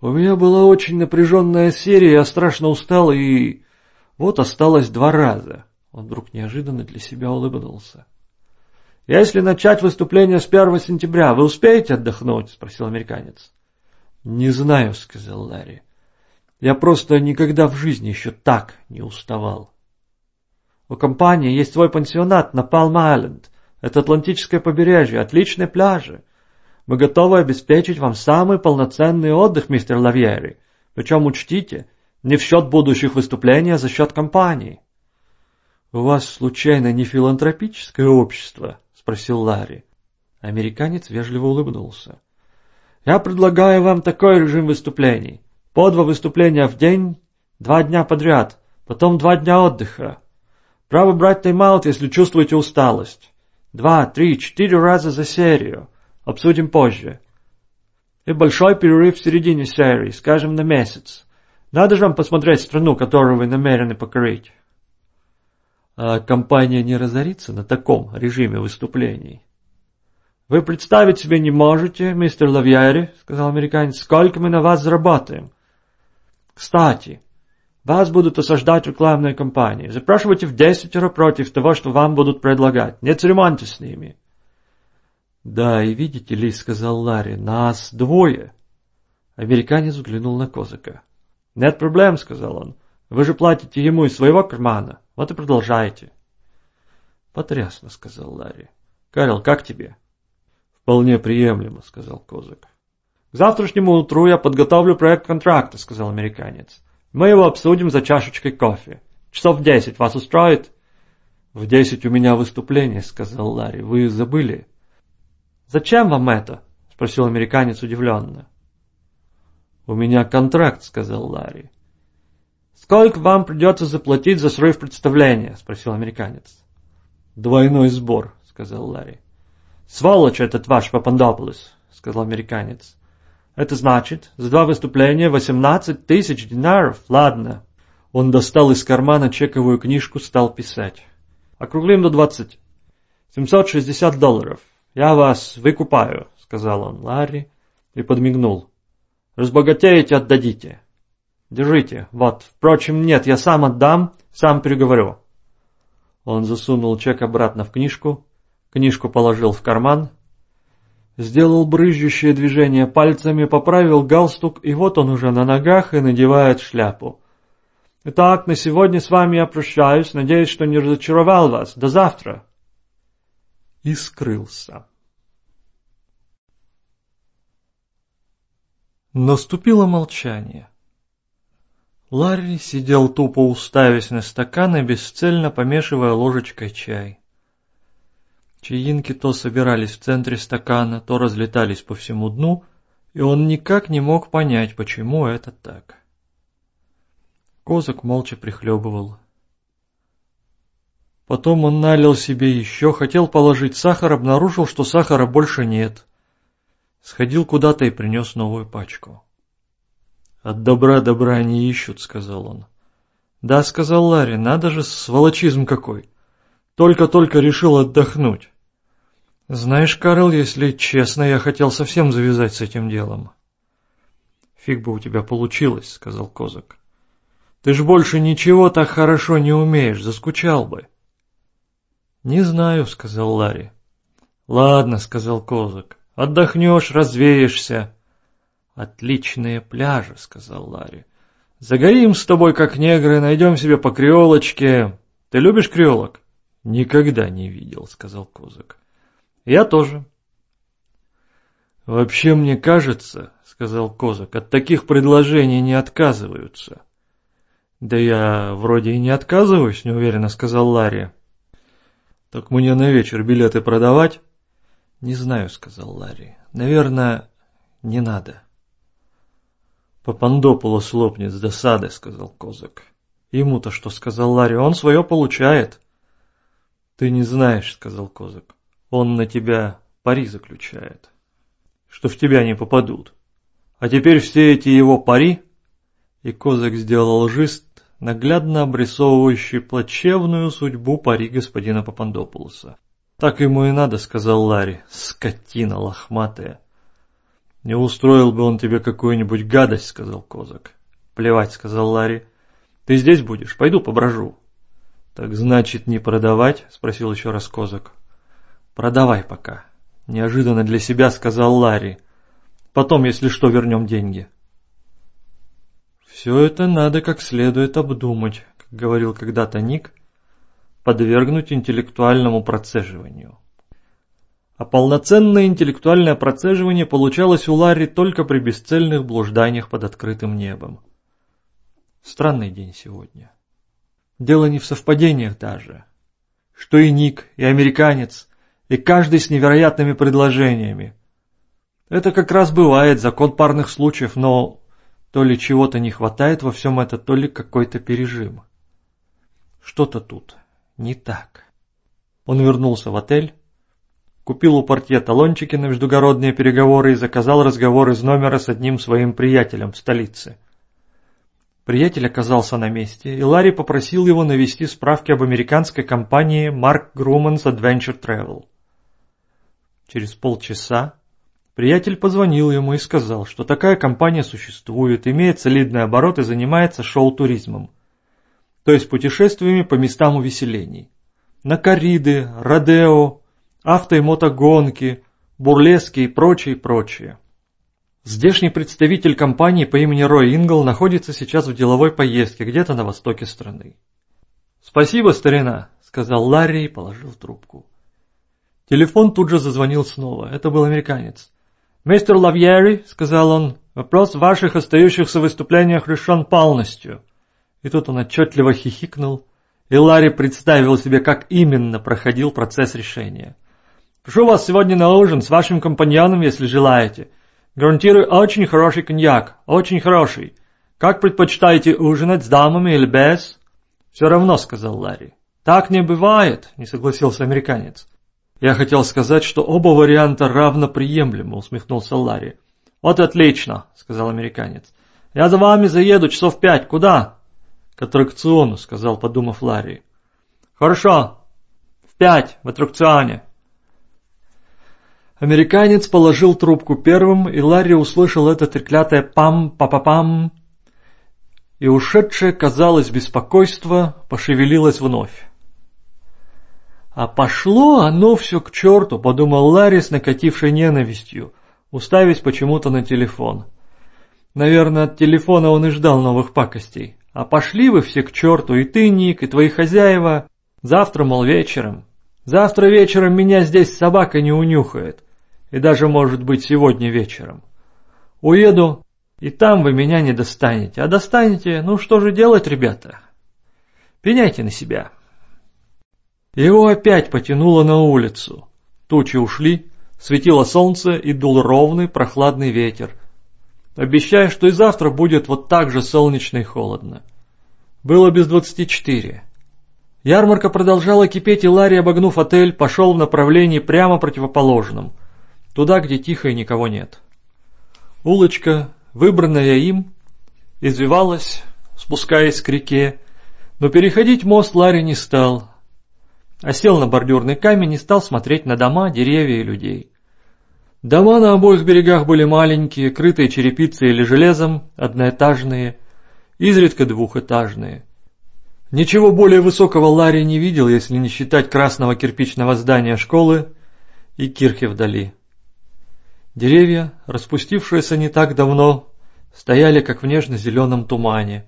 У меня была очень напряженная серия, я страшно устал и... Вот осталось два раза. Он вдруг неожиданно для себя улыбнулся. «Если начать выступление с 1 сентября, вы успеете отдохнуть?» — спросил американец. «Не знаю», — сказал Ларри. Я просто никогда в жизни еще так не уставал. У компании есть свой пансионат на Палм-Айленд. Это Атлантическое побережье, отличные пляжи. Мы готовы обеспечить вам самый полноценный отдых, мистер Лавьери. Причем учтите, не в счет будущих выступлений, а за счет компании. — У вас, случайно, не филантропическое общество? — спросил Ларри. Американец вежливо улыбнулся. — Я предлагаю вам такой режим выступлений. По два выступления в день, два дня подряд, потом два дня отдыха. Право брать тайм-аут, если чувствуете усталость. Два, три, четыре раза за серию. Обсудим позже. И большой перерыв в середине серии, скажем, на месяц. Надо же вам посмотреть страну, которую вы намерены покорить. А компания не разорится на таком режиме выступлений? Вы представить себе не можете, мистер Лавьери, сказал американец, сколько мы на вас заработаем. Кстати, вас будут осаждать рекламные кампании. Запрашивайте в десятеро против того, что вам будут предлагать. Не церемоньтесь с ними. Да, и видите ли, сказал Ларри, нас двое. Американец взглянул на Козака. Нет проблем, сказал он. Вы же платите ему из своего кармана. Вот и продолжайте. Потрясно, сказал Ларри. Карл, как тебе? Вполне приемлемо, сказал Козак. «К завтрашнему утру я подготовлю проект контракта», — сказал американец. «Мы его обсудим за чашечкой кофе. Часов в десять вас устроит?» «В десять у меня выступление», — сказал Ларри. «Вы забыли?» «Зачем вам это?» — спросил американец удивленно. «У меня контракт», — сказал Ларри. «Сколько вам придется заплатить за срыв представления?» — спросил американец. «Двойной сбор», — сказал Ларри. «Сволочь этот ваш Папандополис», — сказал американец. Это значит, за два выступления 18 тысяч динаров. Ладно. Он достал из кармана чековую книжку, стал писать. Округлим до 20. 760 долларов. Я вас выкупаю, сказал он Ларри и подмигнул. Разбогатеете, отдадите. Держите, вот. Впрочем, нет, я сам отдам, сам переговорю. Он засунул чек обратно в книжку, книжку положил в карман, Сделал брызжущее движение пальцами, поправил галстук, и вот он уже на ногах и надевает шляпу. Итак, на сегодня с вами я прощаюсь, надеюсь, что не разочаровал вас. До завтра. И скрылся. Наступило молчание. Ларри сидел тупо уставясь на стакан и бесцельно помешивая ложечкой чай. Чаинки то собирались в центре стакана, то разлетались по всему дну, и он никак не мог понять, почему это так. Козак молча прихлебывал. Потом он налил себе еще, хотел положить сахар, обнаружил, что сахара больше нет. Сходил куда-то и принес новую пачку. «От добра добра не ищут», — сказал он. «Да», — сказал Ларри, — «надо же, сволочизм какой! Только-только решил отдохнуть». Знаешь, Карл, если честно, я хотел совсем завязать с этим делом. Фиг бы у тебя получилось, сказал Козак. Ты ж больше ничего так хорошо не умеешь, заскучал бы. Не знаю, сказал Ларри. «Ладно», — сказал Козак, — «отдохнешь, развеешься». «Отличные пляжи», — сказал Ларри. «Загорим с тобой, как негры, найдем себе по креолочке. Ты любишь креолок?» «Никогда не видел», — сказал Козак. «Я тоже». «Вообще мне кажется», — сказал Козак, — «от таких предложений не отказываются». «Да я вроде и не отказываюсь», — неуверенно сказал Ларри. «Так мне на вечер билеты продавать?» «Не знаю», — сказал Ларри. «Наверное, не надо». «Папандопулос лопнет с досады», — сказал Козак. «Ему-то что?» — сказал Ларри. «Он свое получает». «Ты не знаешь», — сказал Козак. «Он на тебя пари заключает, что в тебя не попадут. А теперь все эти его пари...» И Козак сделал жест, наглядно обрисовывающий плачевную судьбу пари господина Папандопулоса. «Так ему и надо», — сказал Ларри, — «скотина лохматая». «Не устроил бы он тебе какую-нибудь гадость», — сказал Козак. «Плевать», — сказал Ларри. «Ты здесь будешь? Пойду поброжу». «Так значит, не продавать?» — спросил еще раз Козак. «Продавай пока», — неожиданно для себя сказал Ларри. «Потом, если что, вернем деньги». «Все это надо как следует обдумать», — говорил когда-то Ник, подвергнуть интеллектуальному процеживанию. А полноценное интеллектуальное процеживание получалось у Ларри только при бесцельных блужданиях под открытым небом. Странный день сегодня. Дело не в совпадениях даже. Что и Ник, и американец, и каждый с невероятными предложениями. Это как раз бывает закон парных случаев, но то ли чего-то не хватает во всем это, то ли какой-то пережим. Что-то тут не так. Он вернулся в отель, купил у портье талончики на междугородные переговоры и заказал разговор из номера с одним своим приятелем в столице. Приятель оказался на месте, и Ларри попросил его навести справки об американской компании Mark Grumman's Adventure Travel. Через полчаса приятель позвонил ему и сказал, что такая компания существует, имеет солидный оборот и занимается шоу-туризмом то есть путешествиями по местам увеселений. На кориды, родео, авто- и мотогонки, бурлески и прочее, прочее. Здешний представитель компании по имени Рой Ингл находится сейчас в деловой поездке где-то на востоке страны. «Спасибо, старина», — сказал Ларри и положил трубку. Телефон тут же зазвонил снова. Это был американец. «Мистер Лавьери», — сказал он, — «вопрос в ваших остающихся выступлениях решен полностью». И тут он отчетливо хихикнул, и Ларри представил себе, как именно проходил процесс решения. «Прошу вас сегодня на ужин с вашим компаньоном, если желаете. Гарантирую очень хороший коньяк, очень хороший. Как предпочитаете ужинать, с дамами или без?» «Все равно», — сказал Ларри. «Так не бывает», — не согласился американец. «Я хотел сказать, что оба варианта равно приемлемы», — усмехнулся Ларри. «Вот отлично», — сказал американец. «Я за вами заеду часов пять. Куда?» «К аттракциону», — сказал, подумав Ларри. «Хорошо. В пять, в аттракционе». Американец положил трубку первым, и Ларри услышал это треклятое «пам-па-па-пам», и ушедшее, казалось, беспокойство пошевелилось вновь. «А пошло оно все к черту», — подумал Ларри с накатившей ненавистью, уставясь почему-то на телефон. Наверное, от телефона он и ждал новых пакостей. А пошли вы все к черту, и ты, Ник, и твои хозяева. Завтра, мол, вечером. Завтра вечером меня здесь собака не унюхает. И даже, может быть, сегодня вечером. Уеду, и там вы меня не достанете. А достанете, ну что же делать, ребята? Пеняйте на себя. Его опять потянуло на улицу. Тучи ушли, светило солнце и дул ровный прохладный ветер – обещая, что и завтра будет вот так же солнечно и холодно. Было без двадцати четыре. Ярмарка продолжала кипеть, и Ларри, обогнув отель, пошел в направлении прямо противоположном, туда, где тихо и никого нет. Улочка, выбранная им, извивалась, спускаясь к реке, но переходить мост Ларри не стал, а сел на бордюрный камень и стал смотреть на дома, деревья и людей. Дома на обоих берегах были маленькие, крытые черепицей или железом, одноэтажные, изредка двухэтажные. Ничего более высокого Ларри не видел, если не считать красного кирпичного здания школы и кирхи вдали. Деревья, распустившиеся не так давно, стояли как в нежно-зеленом тумане,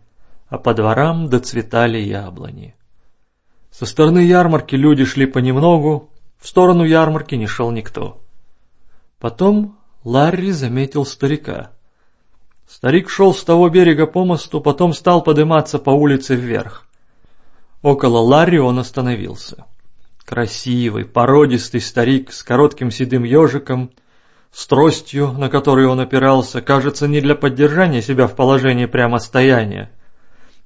а по дворам доцветали яблони. Со стороны ярмарки люди шли понемногу, в сторону ярмарки не шел никто. Потом Ларри заметил старика. Старик шел с того берега по мосту, потом стал подниматься по улице вверх. Около Ларри он остановился. Красивый, породистый старик с коротким седым ежиком, с тростью, на которую он опирался, кажется, не для поддержания себя в положении прямо стояния,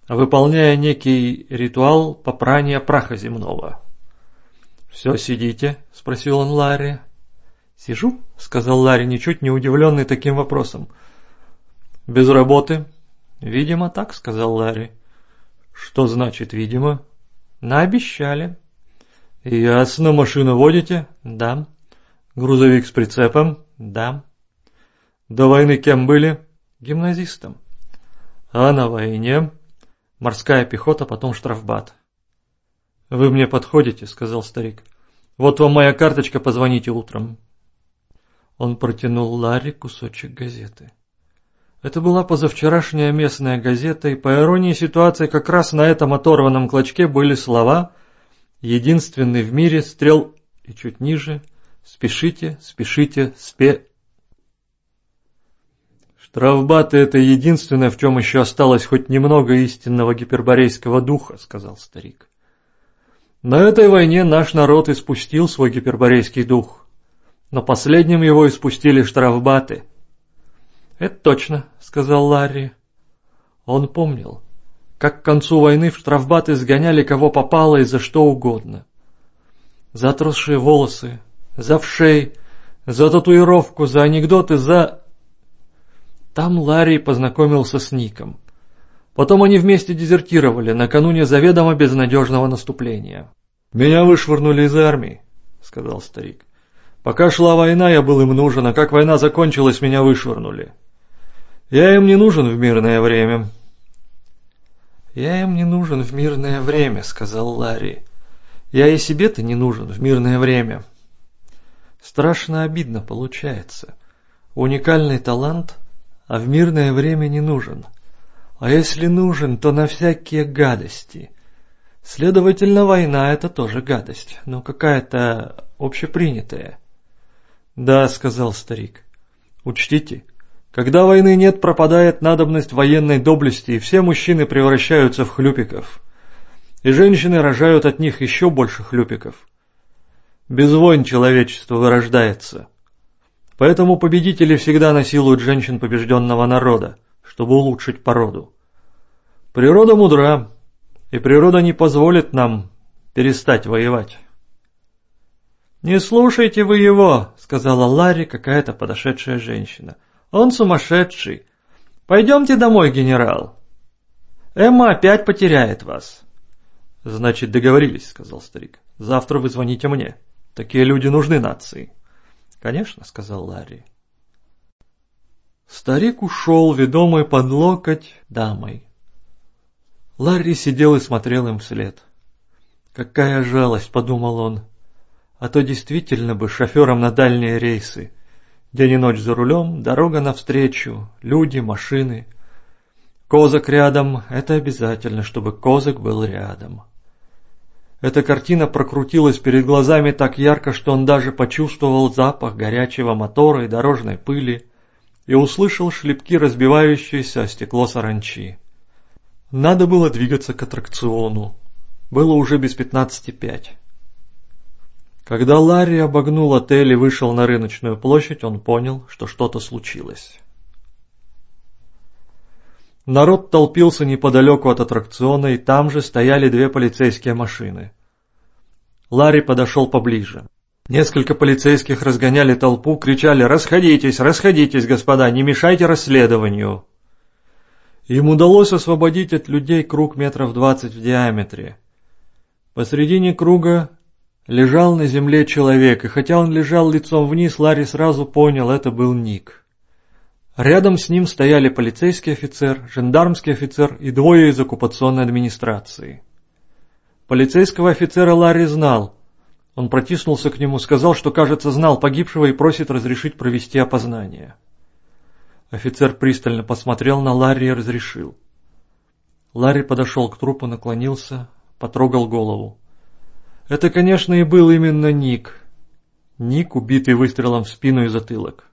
а выполняя некий ритуал попрания праха земного. «Все сидите?» — спросил он Ларри. «Сижу», — сказал Ларри, ничуть не удивленный таким вопросом. «Без работы?» «Видимо, так», — сказал Ларри. «Что значит «видимо»?» «Наобещали». «Ясно, машину водите?» «Да». «Грузовик с прицепом?» «Да». «До войны кем были?» «Гимназистом». «А на войне?» «Морская пехота, потом штрафбат». «Вы мне подходите», — сказал старик. «Вот вам моя карточка, позвоните утром». Он протянул Ларри кусочек газеты. Это была позавчерашняя местная газета, и по иронии ситуации как раз на этом оторванном клочке были слова «Единственный в мире стрел» и чуть ниже «Спешите, спешите, спе...» «Штрафбаты — это единственное, в чем еще осталось хоть немного истинного гиперборейского духа», — сказал старик. «На этой войне наш народ испустил свой гиперборейский дух, но последним его испустили штрафбаты». «Это точно», — сказал Ларри. Он помнил, как к концу войны в штрафбаты сгоняли кого попало и за что угодно. За отросшие волосы, за вшей, за татуировку, за анекдоты, за... Там Ларри познакомился с Ником. Потом они вместе дезертировали накануне заведомо безнадежного наступления. «Меня вышвырнули из армии», — сказал старик. «Пока шла война, я был им нужен, а как война закончилась, меня вышвырнули. Я им не нужен в мирное время. Я им не нужен в мирное время, сказал Ларри. Я и себе-то не нужен в мирное время. Страшно обидно получается. Уникальный талант, а в мирное время не нужен. А если нужен, то на всякие гадости. Следовательно, война это тоже гадость, но какая-то общепринятая. Да, сказал старик. Учтите, когда войны нет, пропадает надобность военной доблести, и все мужчины превращаются в хлюпиков. И женщины рожают от них еще больше хлюпиков. Без войн человечество вырождается. Поэтому победители всегда насилуют женщин побежденного народа, чтобы улучшить породу. Природа мудра, и природа не позволит нам перестать воевать. «Не слушайте вы его», — сказала Ларри какая-то подошедшая женщина. Он сумасшедший. Пойдемте домой, генерал. Эмма опять потеряет вас. Значит, договорились, сказал старик. Завтра вы звоните мне. Такие люди нужны нации. Конечно, сказал Ларри. Старик ушел, ведомый под локоть дамой. Ларри сидел и смотрел им вслед. Какая жалость, подумал он, а то действительно бы шофером на дальние рейсы. День и ночь за рулем, дорога навстречу, люди, машины. Козак рядом — это обязательно, чтобы козак был рядом. Эта картина прокрутилась перед глазами так ярко, что он даже почувствовал запах горячего мотора и дорожной пыли и услышал шлепки разбивающиеся о стекло саранчи. Надо было двигаться к аттракциону. Было уже без пятнадцати пять. Когда Ларри обогнул отель и вышел на рыночную площадь, он понял, что что-то случилось. Народ толпился неподалеку от аттракциона, и там же стояли две полицейские машины. Ларри подошел поближе. Несколько полицейских разгоняли толпу, кричали «Расходитесь, расходитесь, господа, не мешайте расследованию!» Им удалось освободить от людей круг метров двадцать в диаметре. Посредине круга Лежал на земле человек, и хотя он лежал лицом вниз, Ларри сразу понял, это был Ник. Рядом с ним стояли полицейский офицер, жандармский офицер и двое из оккупационной администрации. Полицейского офицера Ларри знал. Он протиснулся к нему, сказал, что, кажется, знал погибшего и просит разрешить провести опознание. Офицер пристально посмотрел на Ларри и разрешил. Ларри подошел к трупу, наклонился, потрогал голову. Это, конечно, и был именно Ник. Ник, убитый выстрелом в спину и затылок.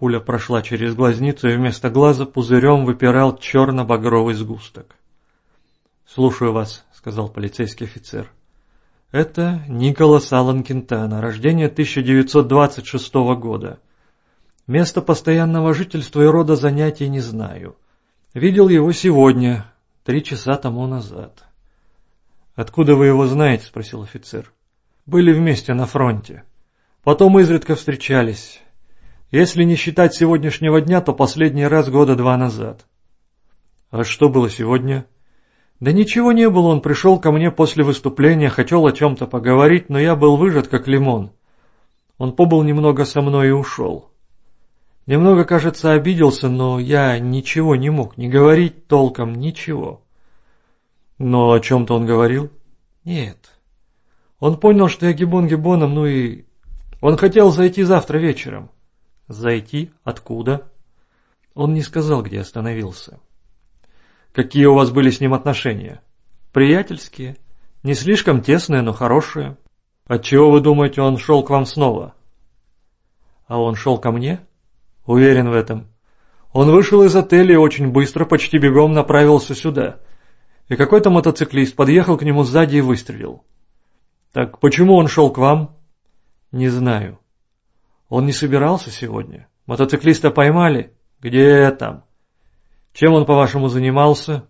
Пуля прошла через глазницу, и вместо глаза пузырем выпирал черно-багровый сгусток. «Слушаю вас», — сказал полицейский офицер. «Это Николас Аллан Кентана, рождение 1926 года. Место постоянного жительства и рода занятий не знаю. Видел его сегодня, три часа тому назад». «Откуда вы его знаете?» — спросил офицер. «Были вместе на фронте. Потом изредка встречались. Если не считать сегодняшнего дня, то последний раз года два назад». «А что было сегодня?» Да ничего не было, он пришел ко мне после выступления, хотел о чем-то поговорить, но я был выжат, как лимон. Он побыл немного со мной и ушел. Немного, кажется, обиделся, но я ничего не мог, не говорить толком, ничего. Но о чем-то он говорил? Нет. Он понял, что я гибон гибоном, ну и... Он хотел зайти завтра вечером. Зайти? Откуда? Он не сказал, где остановился. Какие у вас были с ним отношения? Приятельские. Не слишком тесные, но хорошие. Отчего вы думаете, он шел к вам снова? А он шел ко мне? Уверен в этом. Он вышел из отеля и очень быстро, почти бегом направился сюда. И какой-то мотоциклист подъехал к нему сзади и выстрелил. Так почему он шел к вам? Не знаю. Он не собирался сегодня. Мотоциклиста поймали? Где там? Чем он, по-вашему, занимался?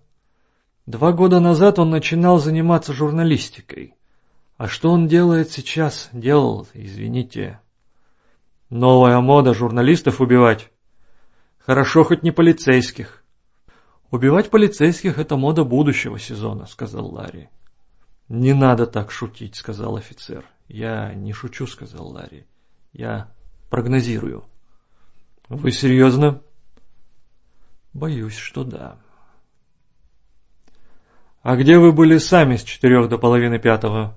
Два года назад он начинал заниматься журналистикой. А что он делает сейчас? Делал, извините. Новая мода журналистов убивать. Хорошо, хоть не полицейских. Убивать полицейских — это мода будущего сезона, сказал Ларри. Не надо так шутить, сказал офицер. Я не шучу, сказал Ларри. Я прогнозирую. Вы серьезно? Боюсь, что да. «А где вы были сами с четырех до половины пятого?»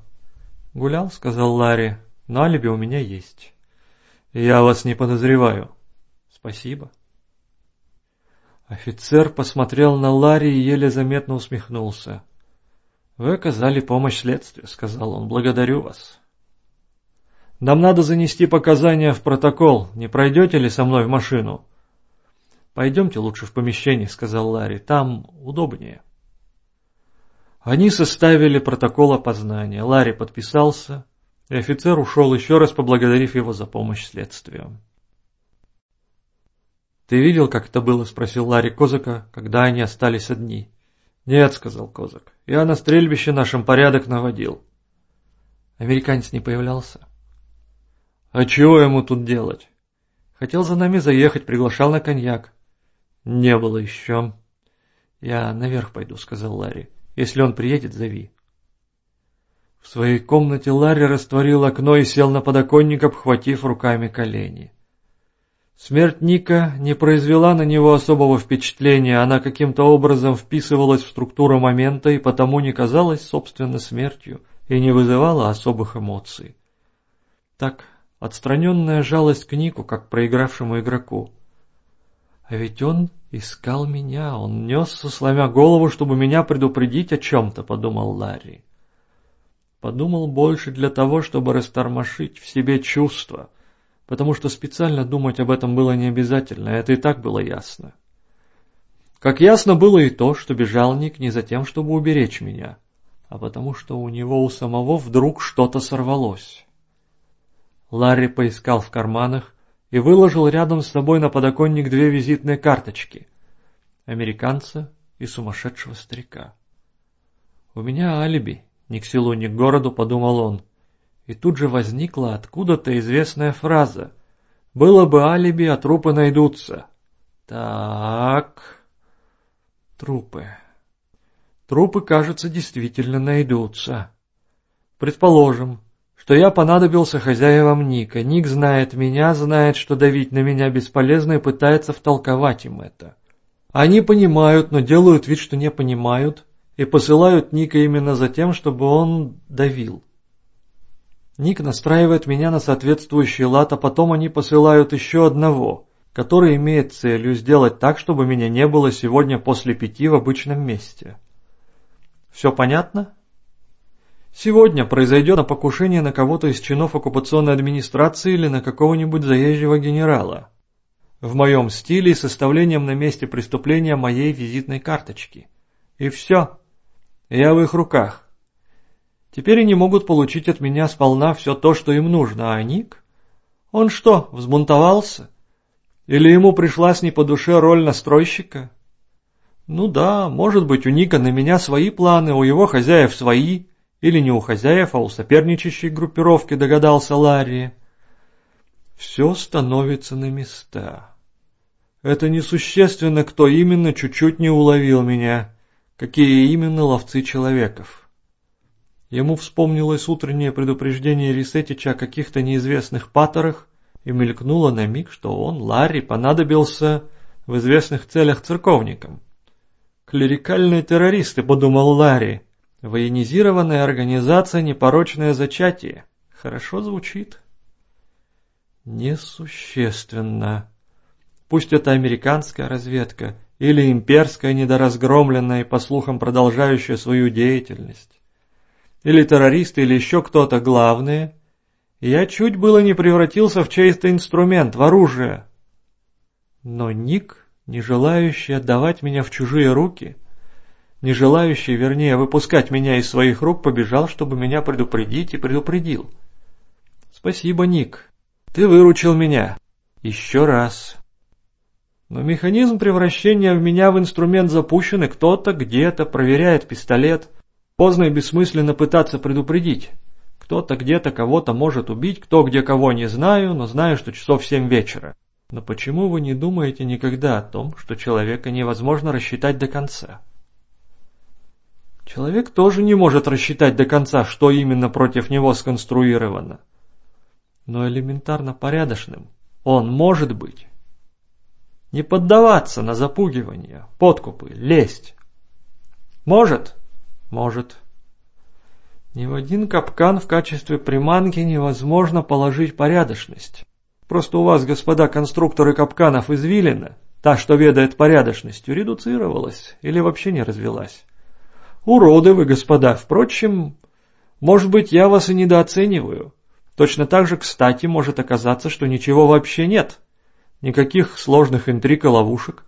«Гулял», — сказал Ларри, — «но алиби у меня есть». «Я вас не подозреваю». «Спасибо». Офицер посмотрел на Ларри и еле заметно усмехнулся. «Вы оказали помощь следствию», — сказал он. «Благодарю вас». «Нам надо занести показания в протокол. Не пройдете ли со мной в машину?» «Пойдемте лучше в помещение», — сказал Ларри. «Там удобнее». Они составили протокол опознания. Ларри подписался, и офицер ушел, еще раз поблагодарив его за помощь следствию. «Ты видел, как это было?» — спросил Ларри Козака, когда они остались одни. «Нет», — сказал Козак. «Я на стрельбище нашем порядок наводил». Американец не появлялся. «А чего ему тут делать?» «Хотел за нами заехать, приглашал на коньяк». «Не было еще». «Я наверх пойду», — сказал Ларри. «Если он приедет, зови». В своей комнате Ларри растворил окно и сел на подоконник, обхватив руками колени. Смерть Ника не произвела на него особого впечатления, она каким-то образом вписывалась в структуру момента и потому не казалась, собственно, смертью и не вызывала особых эмоций. Так, отстраненная жалость к Нику, как проигравшему игроку. А ведь он искал меня, он несся, сломя голову, чтобы меня предупредить о чем-то, подумал Ларри. Подумал больше для того, чтобы растормошить в себе чувства, потому что специально думать об этом было не обязательно, это и так было ясно. Как ясно было и то, что бежал Ник не за тем, чтобы уберечь меня, а потому что у него у самого вдруг что-то сорвалось. Ларри поискал в карманах, и выложил рядом с собой на подоконник две визитные карточки — американца и сумасшедшего старика. «У меня алиби, ни к селу, ни к городу», — подумал он. И тут же возникла откуда-то известная фраза «Было бы алиби, а трупы найдутся». Так... Трупы. Трупы, кажется, действительно найдутся. Предположим, что я понадобился хозяевам Ника. Ник знает меня, знает, что давить на меня бесполезно и пытается втолковать им это. Они понимают, но делают вид, что не понимают, и посылают Ника именно за тем, чтобы он давил. Ник настраивает меня на соответствующий лад, а потом они посылают еще одного, который имеет целью сделать так, чтобы меня не было сегодня после пяти в обычном месте. Все понятно? Сегодня произойдет покушение на кого-то из чинов оккупационной администрации или на какого-нибудь заезжего генерала. В моем стиле и составлением на месте преступления моей визитной карточки. И все. Я в их руках. Теперь они могут получить от меня сполна все то, что им нужно, а Ник? Он что, взбунтовался? Или ему пришлась не по душе роль настройщика? Ну да, может быть, у Ника на меня свои планы, у его хозяев свои, или не у хозяев, а у соперничающей группировки, догадался Ларри. Все становится на места. Это несущественно, кто именно чуть-чуть не уловил меня, какие именно ловцы человеков. Ему вспомнилось утреннее предупреждение Ресетича о каких-то неизвестных паттерах, и мелькнуло на миг, что он, Ларри, понадобился в известных целях церковникам. «Клерикальные террористы», — подумал Ларри. «Военизированная организация «Непорочное зачатие». Хорошо звучит. Несущественно. Пусть это американская разведка или имперская недоразгромленная и, по слухам, продолжающая свою деятельность. Или террористы, или еще кто-то главное. Я чуть было не превратился в чей-то инструмент, в оружие. Но Ник, не желающий отдавать меня в чужие руки, не желающий, вернее, выпускать меня из своих рук, побежал, чтобы меня предупредить, и предупредил. Спасибо, Ник. Ты выручил меня. Еще раз. Но механизм превращения в меня в инструмент запущен, и кто-то где-то проверяет пистолет. Поздно и бессмысленно пытаться предупредить. Кто-то где-то кого-то может убить, кто где кого не знаю, но знаю, что часов семь вечера. Но почему вы не думаете никогда о том, что человека невозможно рассчитать до конца? Человек тоже не может рассчитать до конца, что именно против него сконструировано. Но элементарно порядочным он может быть. Не поддаваться на запугивание, подкупы, лесть. Может? Может. Ни в один капкан в качестве приманки невозможно положить порядочность. Просто у вас, господа конструкторы капканов, извилина, та, что ведает порядочностью, редуцировалась или вообще не развелась. Уроды вы, господа, впрочем, может быть, я вас и недооцениваю. Точно так же, кстати, может оказаться, что ничего вообще нет. Никаких сложных интриг и ловушек.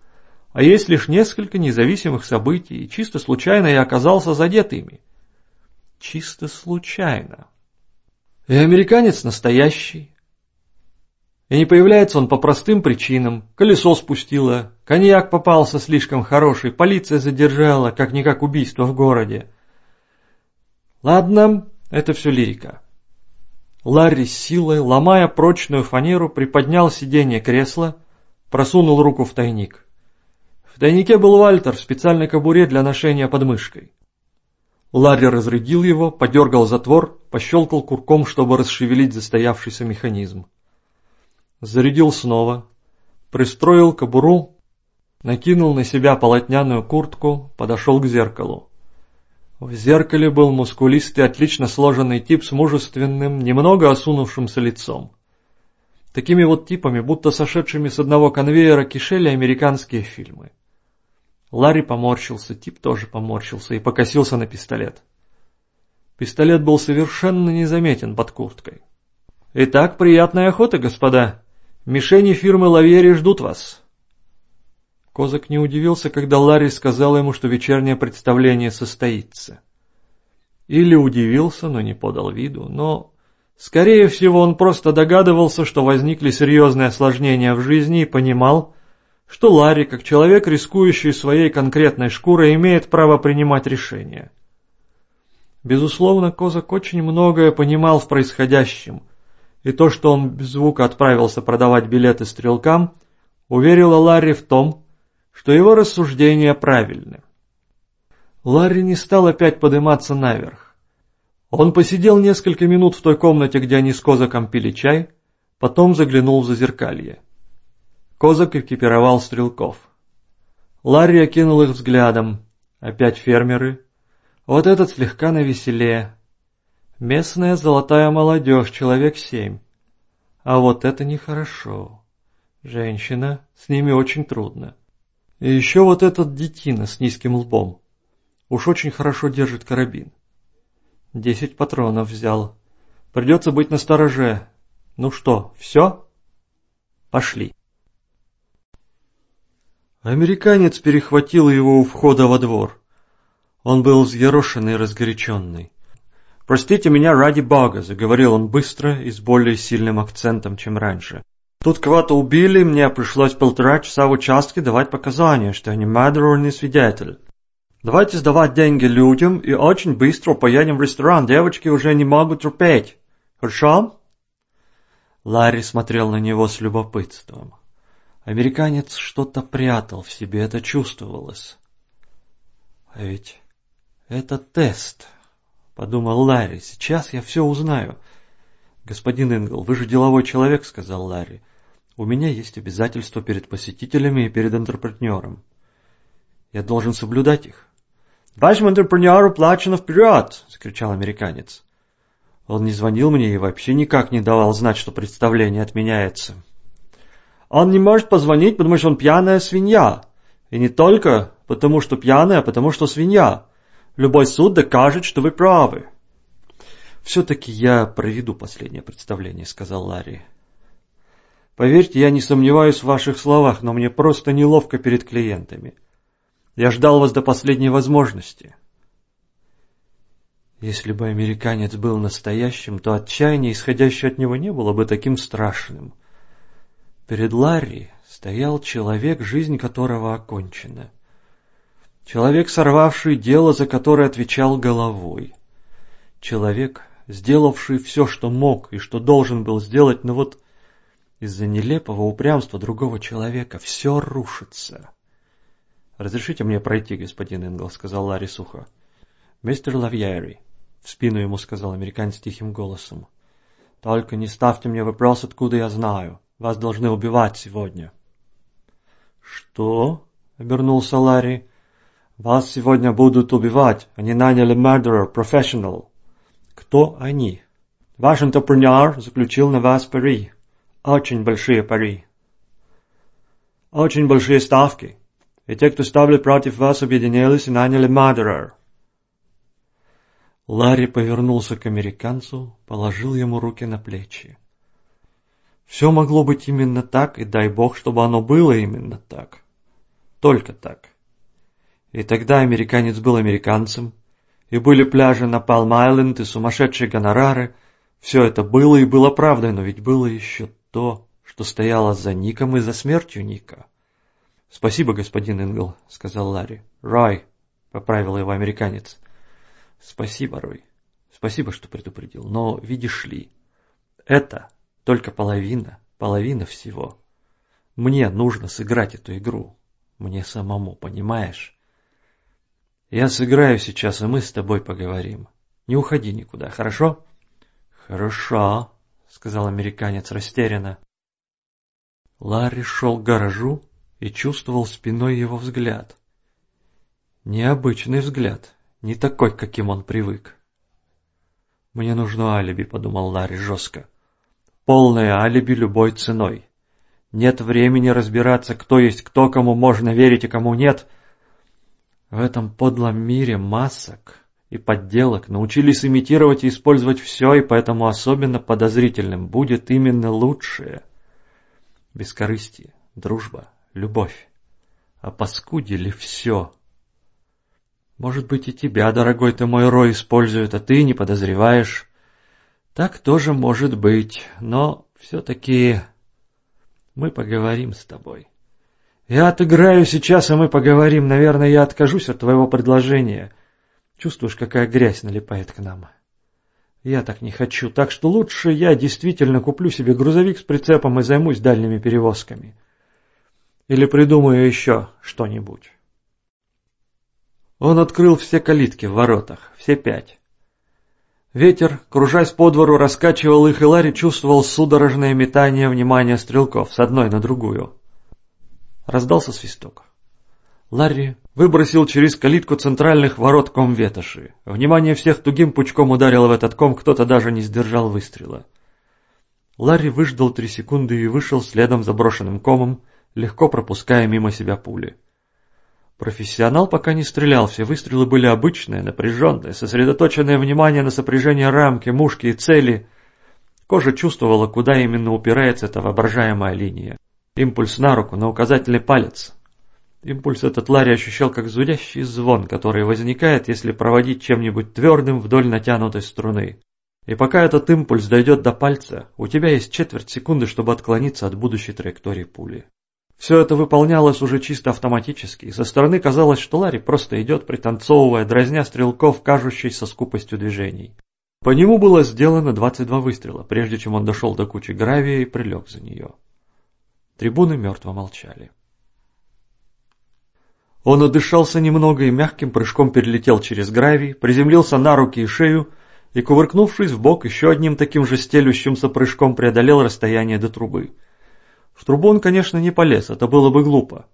А есть лишь несколько независимых событий, и чисто случайно я оказался задет ими. Чисто случайно. И американец настоящий. И не появляется он по простым причинам. Колесо спустило, коньяк попался слишком хороший, полиция задержала, как-никак убийство в городе. Ладно, это все лирика. Ларри с силой, ломая прочную фанеру, приподнял сиденье кресла, просунул руку в тайник. В тайнике был Вальтер в специальной кобуре для ношения под мышкой. Ларри разрядил его, подергал затвор, пощелкал курком, чтобы расшевелить застоявшийся механизм. Зарядил снова, пристроил кобуру, накинул на себя полотняную куртку, подошел к зеркалу. В зеркале был мускулистый, отлично сложенный тип с мужественным, немного осунувшимся лицом. Такими вот типами, будто сошедшими с одного конвейера, кишели американские фильмы. Ларри поморщился, тип тоже поморщился и покосился на пистолет. Пистолет был совершенно незаметен под курткой. «Итак, приятной охоты, господа. Мишени фирмы Лавьери ждут вас». Козак не удивился, когда Ларри сказал ему, что вечернее представление состоится. Или удивился, но не подал виду, но... Скорее всего, он просто догадывался, что возникли серьезные осложнения в жизни и понимал, что Ларри, как человек, рискующий своей конкретной шкурой, имеет право принимать решения. Безусловно, Козак очень многое понимал в происходящем, и то, что он без звука отправился продавать билеты стрелкам, уверило Ларри в том, что его рассуждения правильны. Ларри не стал опять подниматься наверх. Он посидел несколько минут в той комнате, где они с Козаком пили чай, потом заглянул в зазеркалье. Козак экипировал стрелков. Ларри окинул их взглядом. Опять фермеры. Вот этот слегка навеселее. Местная золотая молодежь, человек семь. А вот это нехорошо. Женщина, с ними очень трудно. И еще вот этот детина с низким лбом. Уж очень хорошо держит карабин. Десять патронов взял. Придется быть настороже. Ну что, все? Пошли. Американец перехватил его у входа во двор. Он был взъерошенный и разгоряченный. «Простите меня ради бога», — заговорил он быстро и с более сильным акцентом, чем раньше. «Тут кого-то убили, мне пришлось полтора часа в участке давать показания, что я не мадерный свидетель. Давайте сдавать деньги людям и очень быстро поедем в ресторан, девочки уже не могут терпеть. Хорошо?» Ларри смотрел на него с любопытством. Американец что-то прятал в себе, это чувствовалось. А ведь это тест, подумал Ларри. Сейчас я все узнаю. Господин Ингл, вы же деловой человек, сказал Ларри. У меня есть обязательства перед посетителями и перед интерпретнером. Я должен соблюдать их. Вашему интерпренеру плачено вперед! закричал американец. Он не звонил мне и вообще никак не давал знать, что представление отменяется. Он не может позвонить, потому что он пьяная свинья. И не только потому, что пьяная, а потому, что свинья. Любой суд докажет, что вы правы. «Все-таки я проведу последнее представление», — сказал Ларри. «Поверьте, я не сомневаюсь в ваших словах, но мне просто неловко перед клиентами. Я ждал вас до последней возможности». Если бы американец был настоящим, то отчаяние, исходящее от него, не было бы таким страшным — Перед Ларри стоял человек, жизнь которого окончена. Человек, сорвавший дело, за которое отвечал головой. Человек, сделавший все, что мог и что должен был сделать, но вот из-за нелепого упрямства другого человека все рушится. «Разрешите мне пройти, господин Ингл», — сказал Ларри сухо. «Мистер Лавьери», — в спину ему сказал американец тихим голосом. «Только не ставьте мне вопрос, откуда я знаю. Вас должны убивать сегодня. Что? Обернулся Ларри. Вас сегодня будут убивать. Они наняли murderer, professional. Кто они? Ваш интерпренер заключил на вас пари. Очень большие пари. Очень большие ставки. И те, кто ставили против вас, объединились и наняли murderer. Ларри повернулся к американцу, положил ему руки на плечи. Все могло быть именно так, и дай бог, чтобы оно было именно так. Только так. И тогда американец был американцем, и были пляжи на Палм-Айленд и сумасшедшие гонорары. Все это было и было правдой, но ведь было еще то, что стояло за Ником и за смертью Ника. «Спасибо, господин Ингл», — сказал Ларри. «Рой», — поправил его американец. «Спасибо, Рой. Спасибо, что предупредил. Но, видишь ли, это только половина, половина всего. Мне нужно сыграть эту игру. Мне самому, понимаешь? Я сыграю сейчас, и мы с тобой поговорим. Не уходи никуда, хорошо? Хорошо, сказал американец растерянно. Ларри шел к гаражу и чувствовал спиной его взгляд. Необычный взгляд, не такой, каким он привык. «Мне нужно алиби», — подумал Ларри жестко. Полное алиби любой ценой. Нет времени разбираться, кто есть кто, кому можно верить и кому нет. В этом подлом мире масок и подделок научились имитировать и использовать все, и поэтому особенно подозрительным будет именно лучшее. Бескорыстие, дружба, любовь. А поскудили все. Может быть и тебя, дорогой ты мой Рой, используют, а ты не подозреваешь. Так тоже может быть, но все-таки мы поговорим с тобой. Я отыграю сейчас, и мы поговорим. Наверное, я откажусь от твоего предложения. Чувствуешь, какая грязь налипает к нам? Я так не хочу, так что лучше я действительно куплю себе грузовик с прицепом и займусь дальними перевозками. Или придумаю еще что-нибудь. Он открыл все калитки в воротах, все пять. Ветер, кружась по двору, раскачивал их, и Ларри чувствовал судорожное метание внимания стрелков с одной на другую. Раздался свисток. Ларри выбросил через калитку центральных ворот ком ветоши. Внимание всех тугим пучком ударило в этот ком, кто-то даже не сдержал выстрела. Ларри выждал три секунды и вышел следом за брошенным комом, легко пропуская мимо себя пули. Профессионал пока не стрелял, все выстрелы были обычные, напряженные, сосредоточенное внимание на сопряжении рамки, мушки и цели. Кожа чувствовала, куда именно упирается эта воображаемая линия. Импульс на руку, на указательный палец. Импульс этот Ларри ощущал как зудящий звон, который возникает, если проводить чем-нибудь твердым вдоль натянутой струны. И пока этот импульс дойдет до пальца, у тебя есть четверть секунды, чтобы отклониться от будущей траектории пули. Все это выполнялось уже чисто автоматически, и со стороны казалось, что Ларри просто идет, пританцовывая, дразня стрелков, кажущейся скупостью движений. По нему было сделано 22 выстрела, прежде чем он дошел до кучи гравия и прилег за нее. Трибуны мертво молчали. Он отдышался немного и мягким прыжком перелетел через гравий, приземлился на руки и шею и, кувыркнувшись в бок, еще одним таким же стелющимся прыжком преодолел расстояние до трубы. В трубу он, конечно, не полез, это было бы глупо.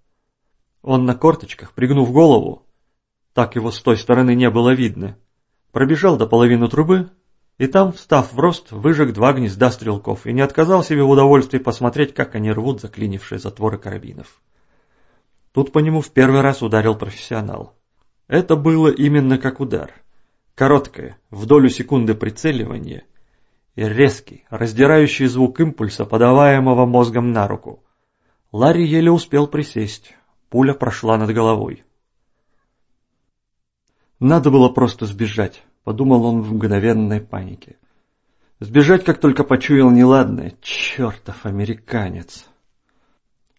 Он на корточках, пригнув голову, так его с той стороны не было видно, пробежал до половины трубы и там, встав в рост, выжег два гнезда стрелков и не отказал себе в удовольствии посмотреть, как они рвут заклинившие затворы карабинов. Тут по нему в первый раз ударил профессионал. Это было именно как удар. Короткое, в долю секунды прицеливание, и резкий, раздирающий звук импульса, подаваемого мозгом на руку. Ларри еле успел присесть. Пуля прошла над головой. «Надо было просто сбежать», — подумал он в мгновенной панике. «Сбежать, как только почуял неладное. Чертов американец!»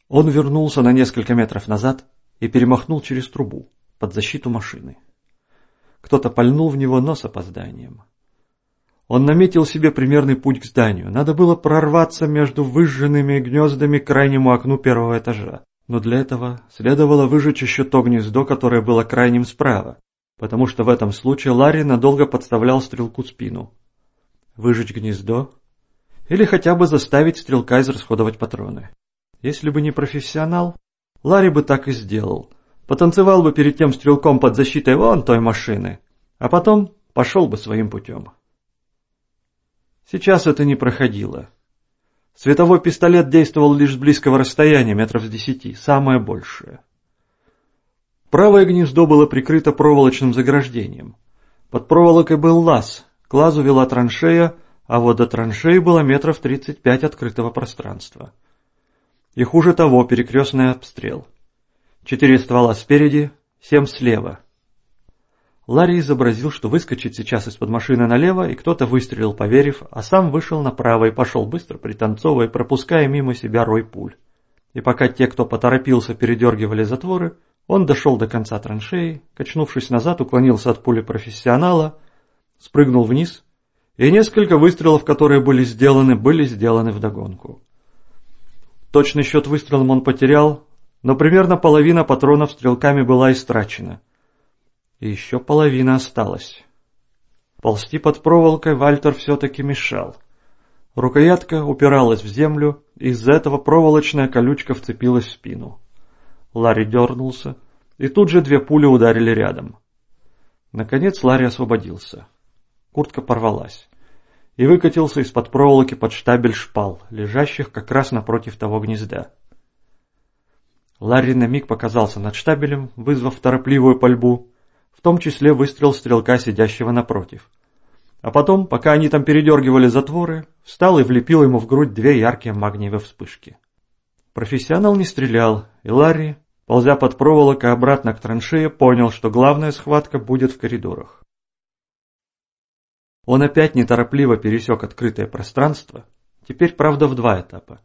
Он вернулся на несколько метров назад и перемахнул через трубу, под защиту машины. Кто-то пальнул в него, но с опозданием. Он наметил себе примерный путь к зданию. Надо было прорваться между выжженными гнездами к крайнему окну первого этажа. Но для этого следовало выжечь еще то гнездо, которое было крайним справа, потому что в этом случае Ларри надолго подставлял стрелку спину. Выжечь гнездо? Или хотя бы заставить стрелка израсходовать патроны. Если бы не профессионал, Ларри бы так и сделал. Потанцевал бы перед тем стрелком под защитой вон той машины, а потом пошел бы своим путем. Сейчас это не проходило. Световой пистолет действовал лишь с близкого расстояния, метров с десяти, самое большее. Правое гнездо было прикрыто проволочным заграждением. Под проволокой был лаз, к лазу вела траншея, а вот до траншеи было метров тридцать пять открытого пространства. И хуже того, перекрестный обстрел. Четыре ствола спереди, семь слева — Ларри изобразил, что выскочит сейчас из-под машины налево, и кто-то выстрелил, поверив, а сам вышел направо и пошел быстро, пританцовывая, пропуская мимо себя рой пуль. И пока те, кто поторопился, передергивали затворы, он дошел до конца траншеи, качнувшись назад, уклонился от пули профессионала, спрыгнул вниз, и несколько выстрелов, которые были сделаны, были сделаны вдогонку. Точный счет выстрелом он потерял, но примерно половина патронов стрелками была истрачена – и еще половина осталась. Ползти под проволокой Вальтер все-таки мешал. Рукоятка упиралась в землю, и из-за этого проволочная колючка вцепилась в спину. Ларри дернулся, и тут же две пули ударили рядом. Наконец Ларри освободился. Куртка порвалась и выкатился из-под проволоки под штабель шпал, лежащих как раз напротив того гнезда. Ларри на миг показался над штабелем, вызвав торопливую пальбу, в том числе выстрел стрелка, сидящего напротив. А потом, пока они там передергивали затворы, встал и влепил ему в грудь две яркие магниевые вспышки. Профессионал не стрелял, и Ларри, ползя под проволокой обратно к траншее, понял, что главная схватка будет в коридорах. Он опять неторопливо пересек открытое пространство, теперь, правда, в два этапа.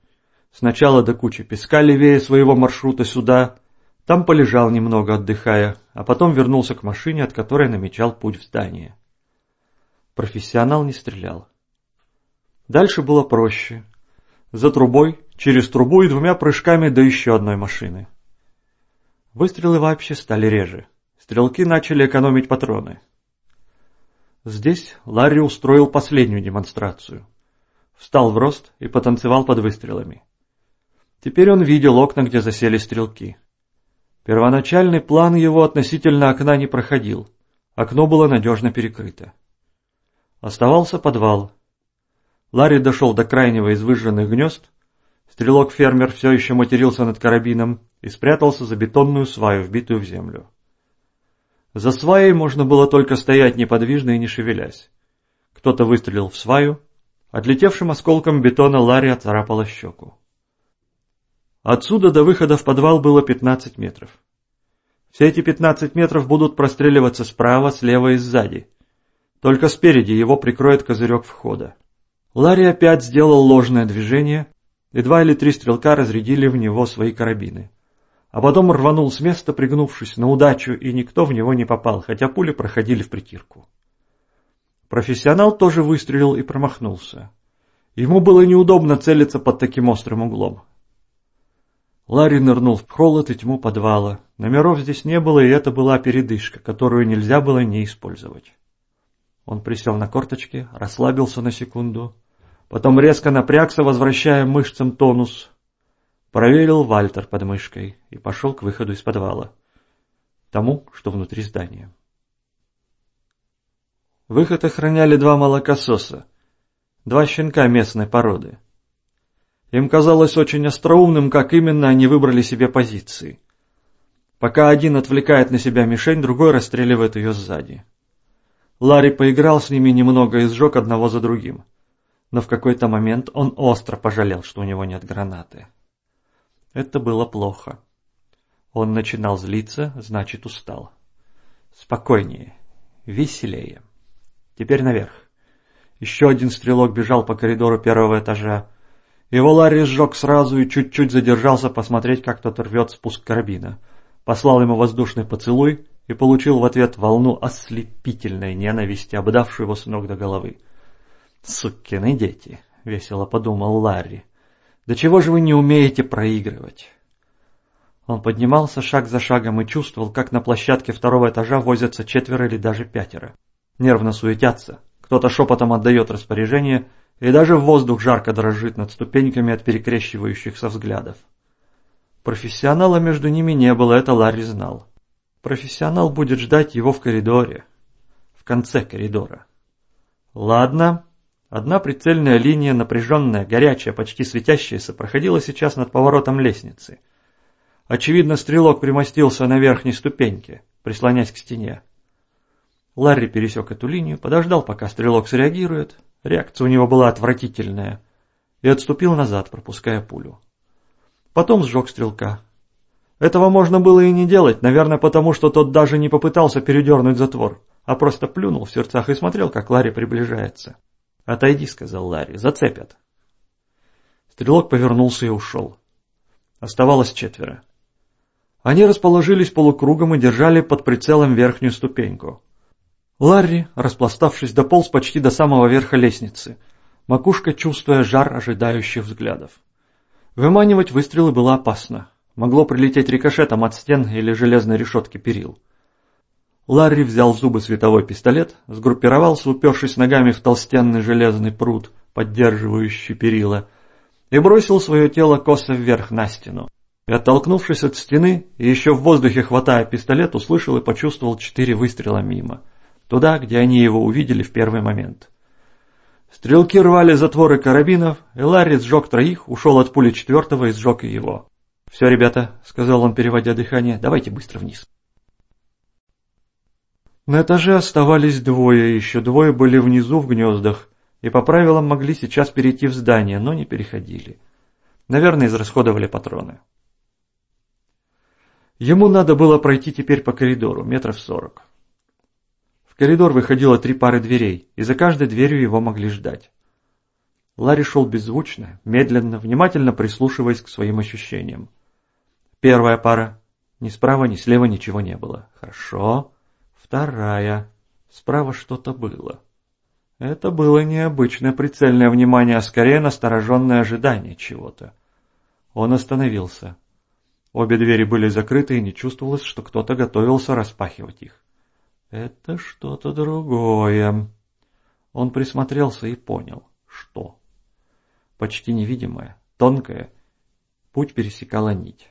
Сначала до кучи песка левее своего маршрута сюда, там полежал немного, отдыхая, а потом вернулся к машине, от которой намечал путь в здание. Профессионал не стрелял. Дальше было проще. За трубой, через трубу и двумя прыжками до еще одной машины. Выстрелы вообще стали реже. Стрелки начали экономить патроны. Здесь Ларри устроил последнюю демонстрацию. Встал в рост и потанцевал под выстрелами. Теперь он видел окна, где засели стрелки. Первоначальный план его относительно окна не проходил. Окно было надежно перекрыто. Оставался подвал. Ларри дошел до крайнего из выжженных гнезд. Стрелок-фермер все еще матерился над карабином и спрятался за бетонную сваю, вбитую в землю. За сваей можно было только стоять неподвижно и не шевелясь. Кто-то выстрелил в сваю. Отлетевшим осколком бетона Ларри оцарапала щеку. Отсюда до выхода в подвал было 15 метров. Все эти 15 метров будут простреливаться справа, слева и сзади. Только спереди его прикроет козырек входа. Ларри опять сделал ложное движение, и два или три стрелка разрядили в него свои карабины. А потом рванул с места, пригнувшись на удачу, и никто в него не попал, хотя пули проходили в притирку. Профессионал тоже выстрелил и промахнулся. Ему было неудобно целиться под таким острым углом. Ларри нырнул в холод и тьму подвала. Номеров здесь не было, и это была передышка, которую нельзя было не использовать. Он присел на корточки, расслабился на секунду, потом резко напрягся, возвращая мышцам тонус. Проверил Вальтер под мышкой и пошел к выходу из подвала. Тому, что внутри здания. Выход охраняли два молокососа, два щенка местной породы. Им казалось очень остроумным, как именно они выбрали себе позиции. Пока один отвлекает на себя мишень, другой расстреливает ее сзади. Ларри поиграл с ними немного и сжег одного за другим. Но в какой-то момент он остро пожалел, что у него нет гранаты. Это было плохо. Он начинал злиться, значит устал. Спокойнее, веселее. Теперь наверх. Еще один стрелок бежал по коридору первого этажа. Его Ларри сжег сразу и чуть-чуть задержался посмотреть, как тот рвет спуск карабина. Послал ему воздушный поцелуй и получил в ответ волну ослепительной ненависти, обдавшую его с ног до головы. «Сукины дети!» — весело подумал Ларри. «Да чего же вы не умеете проигрывать?» Он поднимался шаг за шагом и чувствовал, как на площадке второго этажа возятся четверо или даже пятеро. Нервно суетятся, кто-то шепотом отдает распоряжение — и даже воздух жарко дрожит над ступеньками от перекрещивающихся взглядов. Профессионала между ними не было, это Ларри знал. Профессионал будет ждать его в коридоре, в конце коридора. Ладно, одна прицельная линия, напряженная, горячая, почти светящаяся, проходила сейчас над поворотом лестницы. Очевидно, стрелок примостился на верхней ступеньке, прислонясь к стене. Ларри пересек эту линию, подождал, пока стрелок среагирует, Реакция у него была отвратительная. И отступил назад, пропуская пулю. Потом сжег стрелка. Этого можно было и не делать, наверное, потому что тот даже не попытался передернуть затвор, а просто плюнул в сердцах и смотрел, как Ларри приближается. «Отойди», — сказал Ларри, — «зацепят». Стрелок повернулся и ушел. Оставалось четверо. Они расположились полукругом и держали под прицелом верхнюю ступеньку. Ларри, распластавшись, дополз почти до самого верха лестницы, макушка чувствуя жар ожидающих взглядов. Выманивать выстрелы было опасно. Могло прилететь рикошетом от стен или железной решетки перил. Ларри взял в зубы световой пистолет, сгруппировался, упершись ногами в толстенный железный пруд, поддерживающий перила, и бросил свое тело косо вверх на стену. И оттолкнувшись от стены, и еще в воздухе хватая пистолет, услышал и почувствовал четыре выстрела мимо — туда, где они его увидели в первый момент. Стрелки рвали затворы карабинов, и Ларри сжег троих, ушел от пули четвертого и сжег и его. «Все, ребята», — сказал он, переводя дыхание, — «давайте быстро вниз». На этаже оставались двое, еще двое были внизу в гнездах, и по правилам могли сейчас перейти в здание, но не переходили. Наверное, израсходовали патроны. Ему надо было пройти теперь по коридору, метров сорок коридор выходило три пары дверей, и за каждой дверью его могли ждать. Ларри шел беззвучно, медленно, внимательно прислушиваясь к своим ощущениям. Первая пара. Ни справа, ни слева ничего не было. Хорошо. Вторая. Справа что-то было. Это было необычное прицельное внимание, а скорее настороженное ожидание чего-то. Он остановился. Обе двери были закрыты, и не чувствовалось, что кто-то готовился распахивать их. Это что-то другое. Он присмотрелся и понял, что. Почти невидимая, тонкая, путь пересекала нить.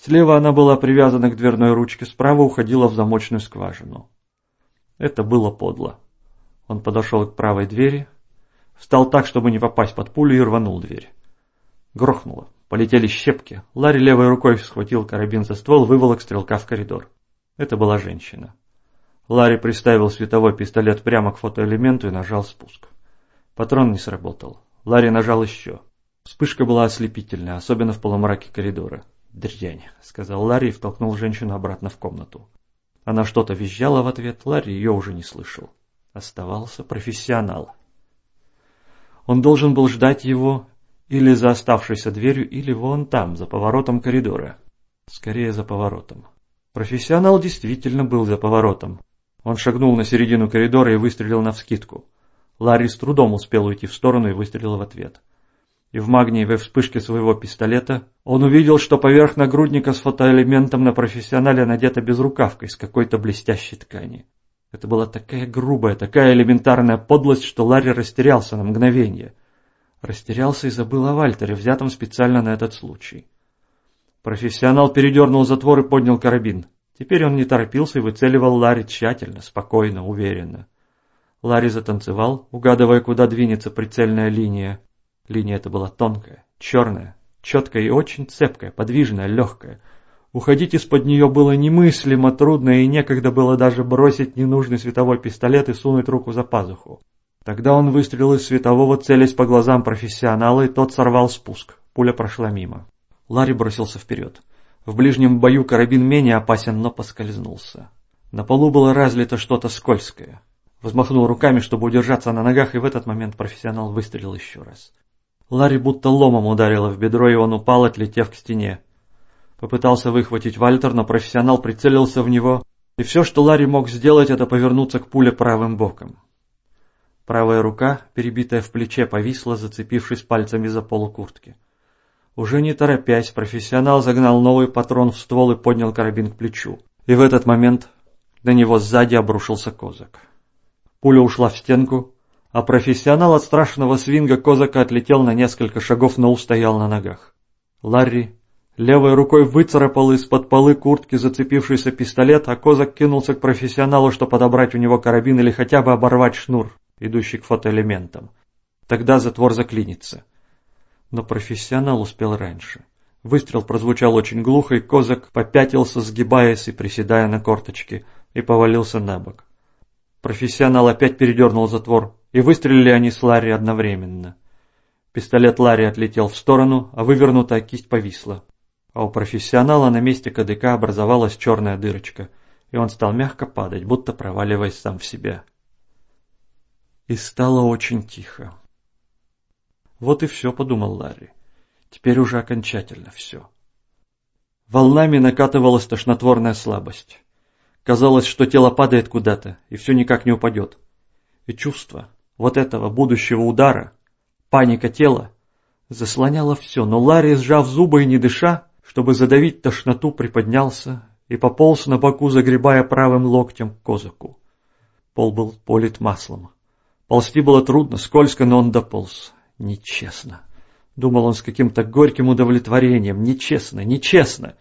Слева она была привязана к дверной ручке, справа уходила в замочную скважину. Это было подло. Он подошел к правой двери, встал так, чтобы не попасть под пулю, и рванул дверь. Грохнуло. Полетели щепки. Ларри левой рукой схватил карабин за ствол, выволок стрелка в коридор. Это была женщина. Ларри приставил световой пистолет прямо к фотоэлементу и нажал спуск. Патрон не сработал. Ларри нажал еще. Вспышка была ослепительная, особенно в полумраке коридора. «Дрянь», — сказал Ларри и втолкнул женщину обратно в комнату. Она что-то визжала в ответ, Ларри ее уже не слышал. Оставался профессионал. Он должен был ждать его или за оставшейся дверью, или вон там, за поворотом коридора. Скорее, за поворотом. Профессионал действительно был за поворотом. Он шагнул на середину коридора и выстрелил навскидку. Ларри с трудом успел уйти в сторону и выстрелил в ответ. И в магниевой вспышке своего пистолета он увидел, что поверх нагрудника с фотоэлементом на профессионале надета безрукавка из какой-то блестящей ткани. Это была такая грубая, такая элементарная подлость, что Ларри растерялся на мгновение — Растерялся и забыл о Вальтере, взятом специально на этот случай. Профессионал передернул затвор и поднял карабин. Теперь он не торопился и выцеливал Ларри тщательно, спокойно, уверенно. Ларри затанцевал, угадывая, куда двинется прицельная линия. Линия эта была тонкая, черная, четкая и очень цепкая, подвижная, легкая. Уходить из-под нее было немыслимо трудно, и некогда было даже бросить ненужный световой пистолет и сунуть руку за пазуху. Тогда он выстрелил из светового, целясь по глазам профессионала, и тот сорвал спуск. Пуля прошла мимо. Ларри бросился вперед. В ближнем бою карабин менее опасен, но поскользнулся. На полу было разлито что-то скользкое. Взмахнул руками, чтобы удержаться на ногах, и в этот момент профессионал выстрелил еще раз. Ларри будто ломом ударило в бедро, и он упал, отлетев к стене. Попытался выхватить Вальтер, но профессионал прицелился в него, и все, что Ларри мог сделать, это повернуться к пуле правым боком. Правая рука, перебитая в плече, повисла, зацепившись пальцами за полу куртки. Уже не торопясь, профессионал загнал новый патрон в ствол и поднял карабин к плечу. И в этот момент на него сзади обрушился козак. Пуля ушла в стенку, а профессионал от страшного свинга козака отлетел на несколько шагов, но устоял на ногах. Ларри левой рукой выцарапал из-под полы куртки зацепившийся пистолет, а козак кинулся к профессионалу, чтобы подобрать у него карабин или хотя бы оборвать шнур идущий к фотоэлементам. Тогда затвор заклинится. Но профессионал успел раньше. Выстрел прозвучал очень глухо, и Козак попятился, сгибаясь и приседая на корточки, и повалился на бок. Профессионал опять передернул затвор, и выстрелили они с Ларри одновременно. Пистолет Ларри отлетел в сторону, а вывернутая кисть повисла. А у профессионала на месте КДК образовалась черная дырочка, и он стал мягко падать, будто проваливаясь сам в себя и стало очень тихо. Вот и все, подумал Ларри. Теперь уже окончательно все. Волнами накатывалась тошнотворная слабость. Казалось, что тело падает куда-то, и все никак не упадет. И чувство вот этого будущего удара, паника тела, заслоняло все, но Ларри, сжав зубы и не дыша, чтобы задавить тошноту, приподнялся и пополз на боку, загребая правым локтем козаку. Пол был полит маслом. Ползти было трудно, скользко, но он дополз. Нечестно. Думал он с каким-то горьким удовлетворением. Нечестно, нечестно.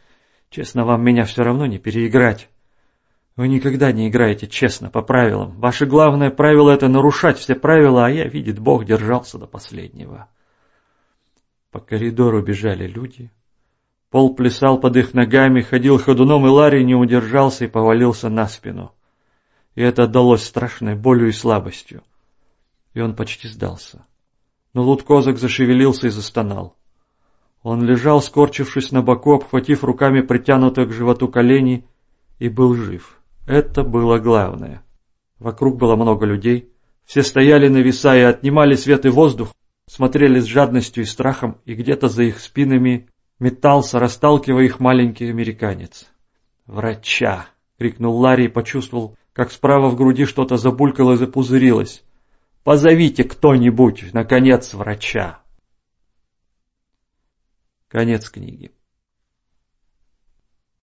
Честно, вам меня все равно не переиграть. Вы никогда не играете честно, по правилам. Ваше главное правило — это нарушать все правила, а я, видит Бог, держался до последнего. По коридору бежали люди. Пол плясал под их ногами, ходил ходуном, и Ларри не удержался и повалился на спину. И это отдалось страшной болью и слабостью и он почти сдался. Но Луткозак зашевелился и застонал. Он лежал, скорчившись на боку, обхватив руками притянутые к животу колени, и был жив. Это было главное. Вокруг было много людей. Все стояли нависая отнимали свет и воздух, смотрели с жадностью и страхом, и где-то за их спинами метался, расталкивая их маленький американец. «Врача!» — крикнул Ларри и почувствовал, как справа в груди что-то забулькало и запузырилось. Позовите кто-нибудь, наконец, врача. Конец книги.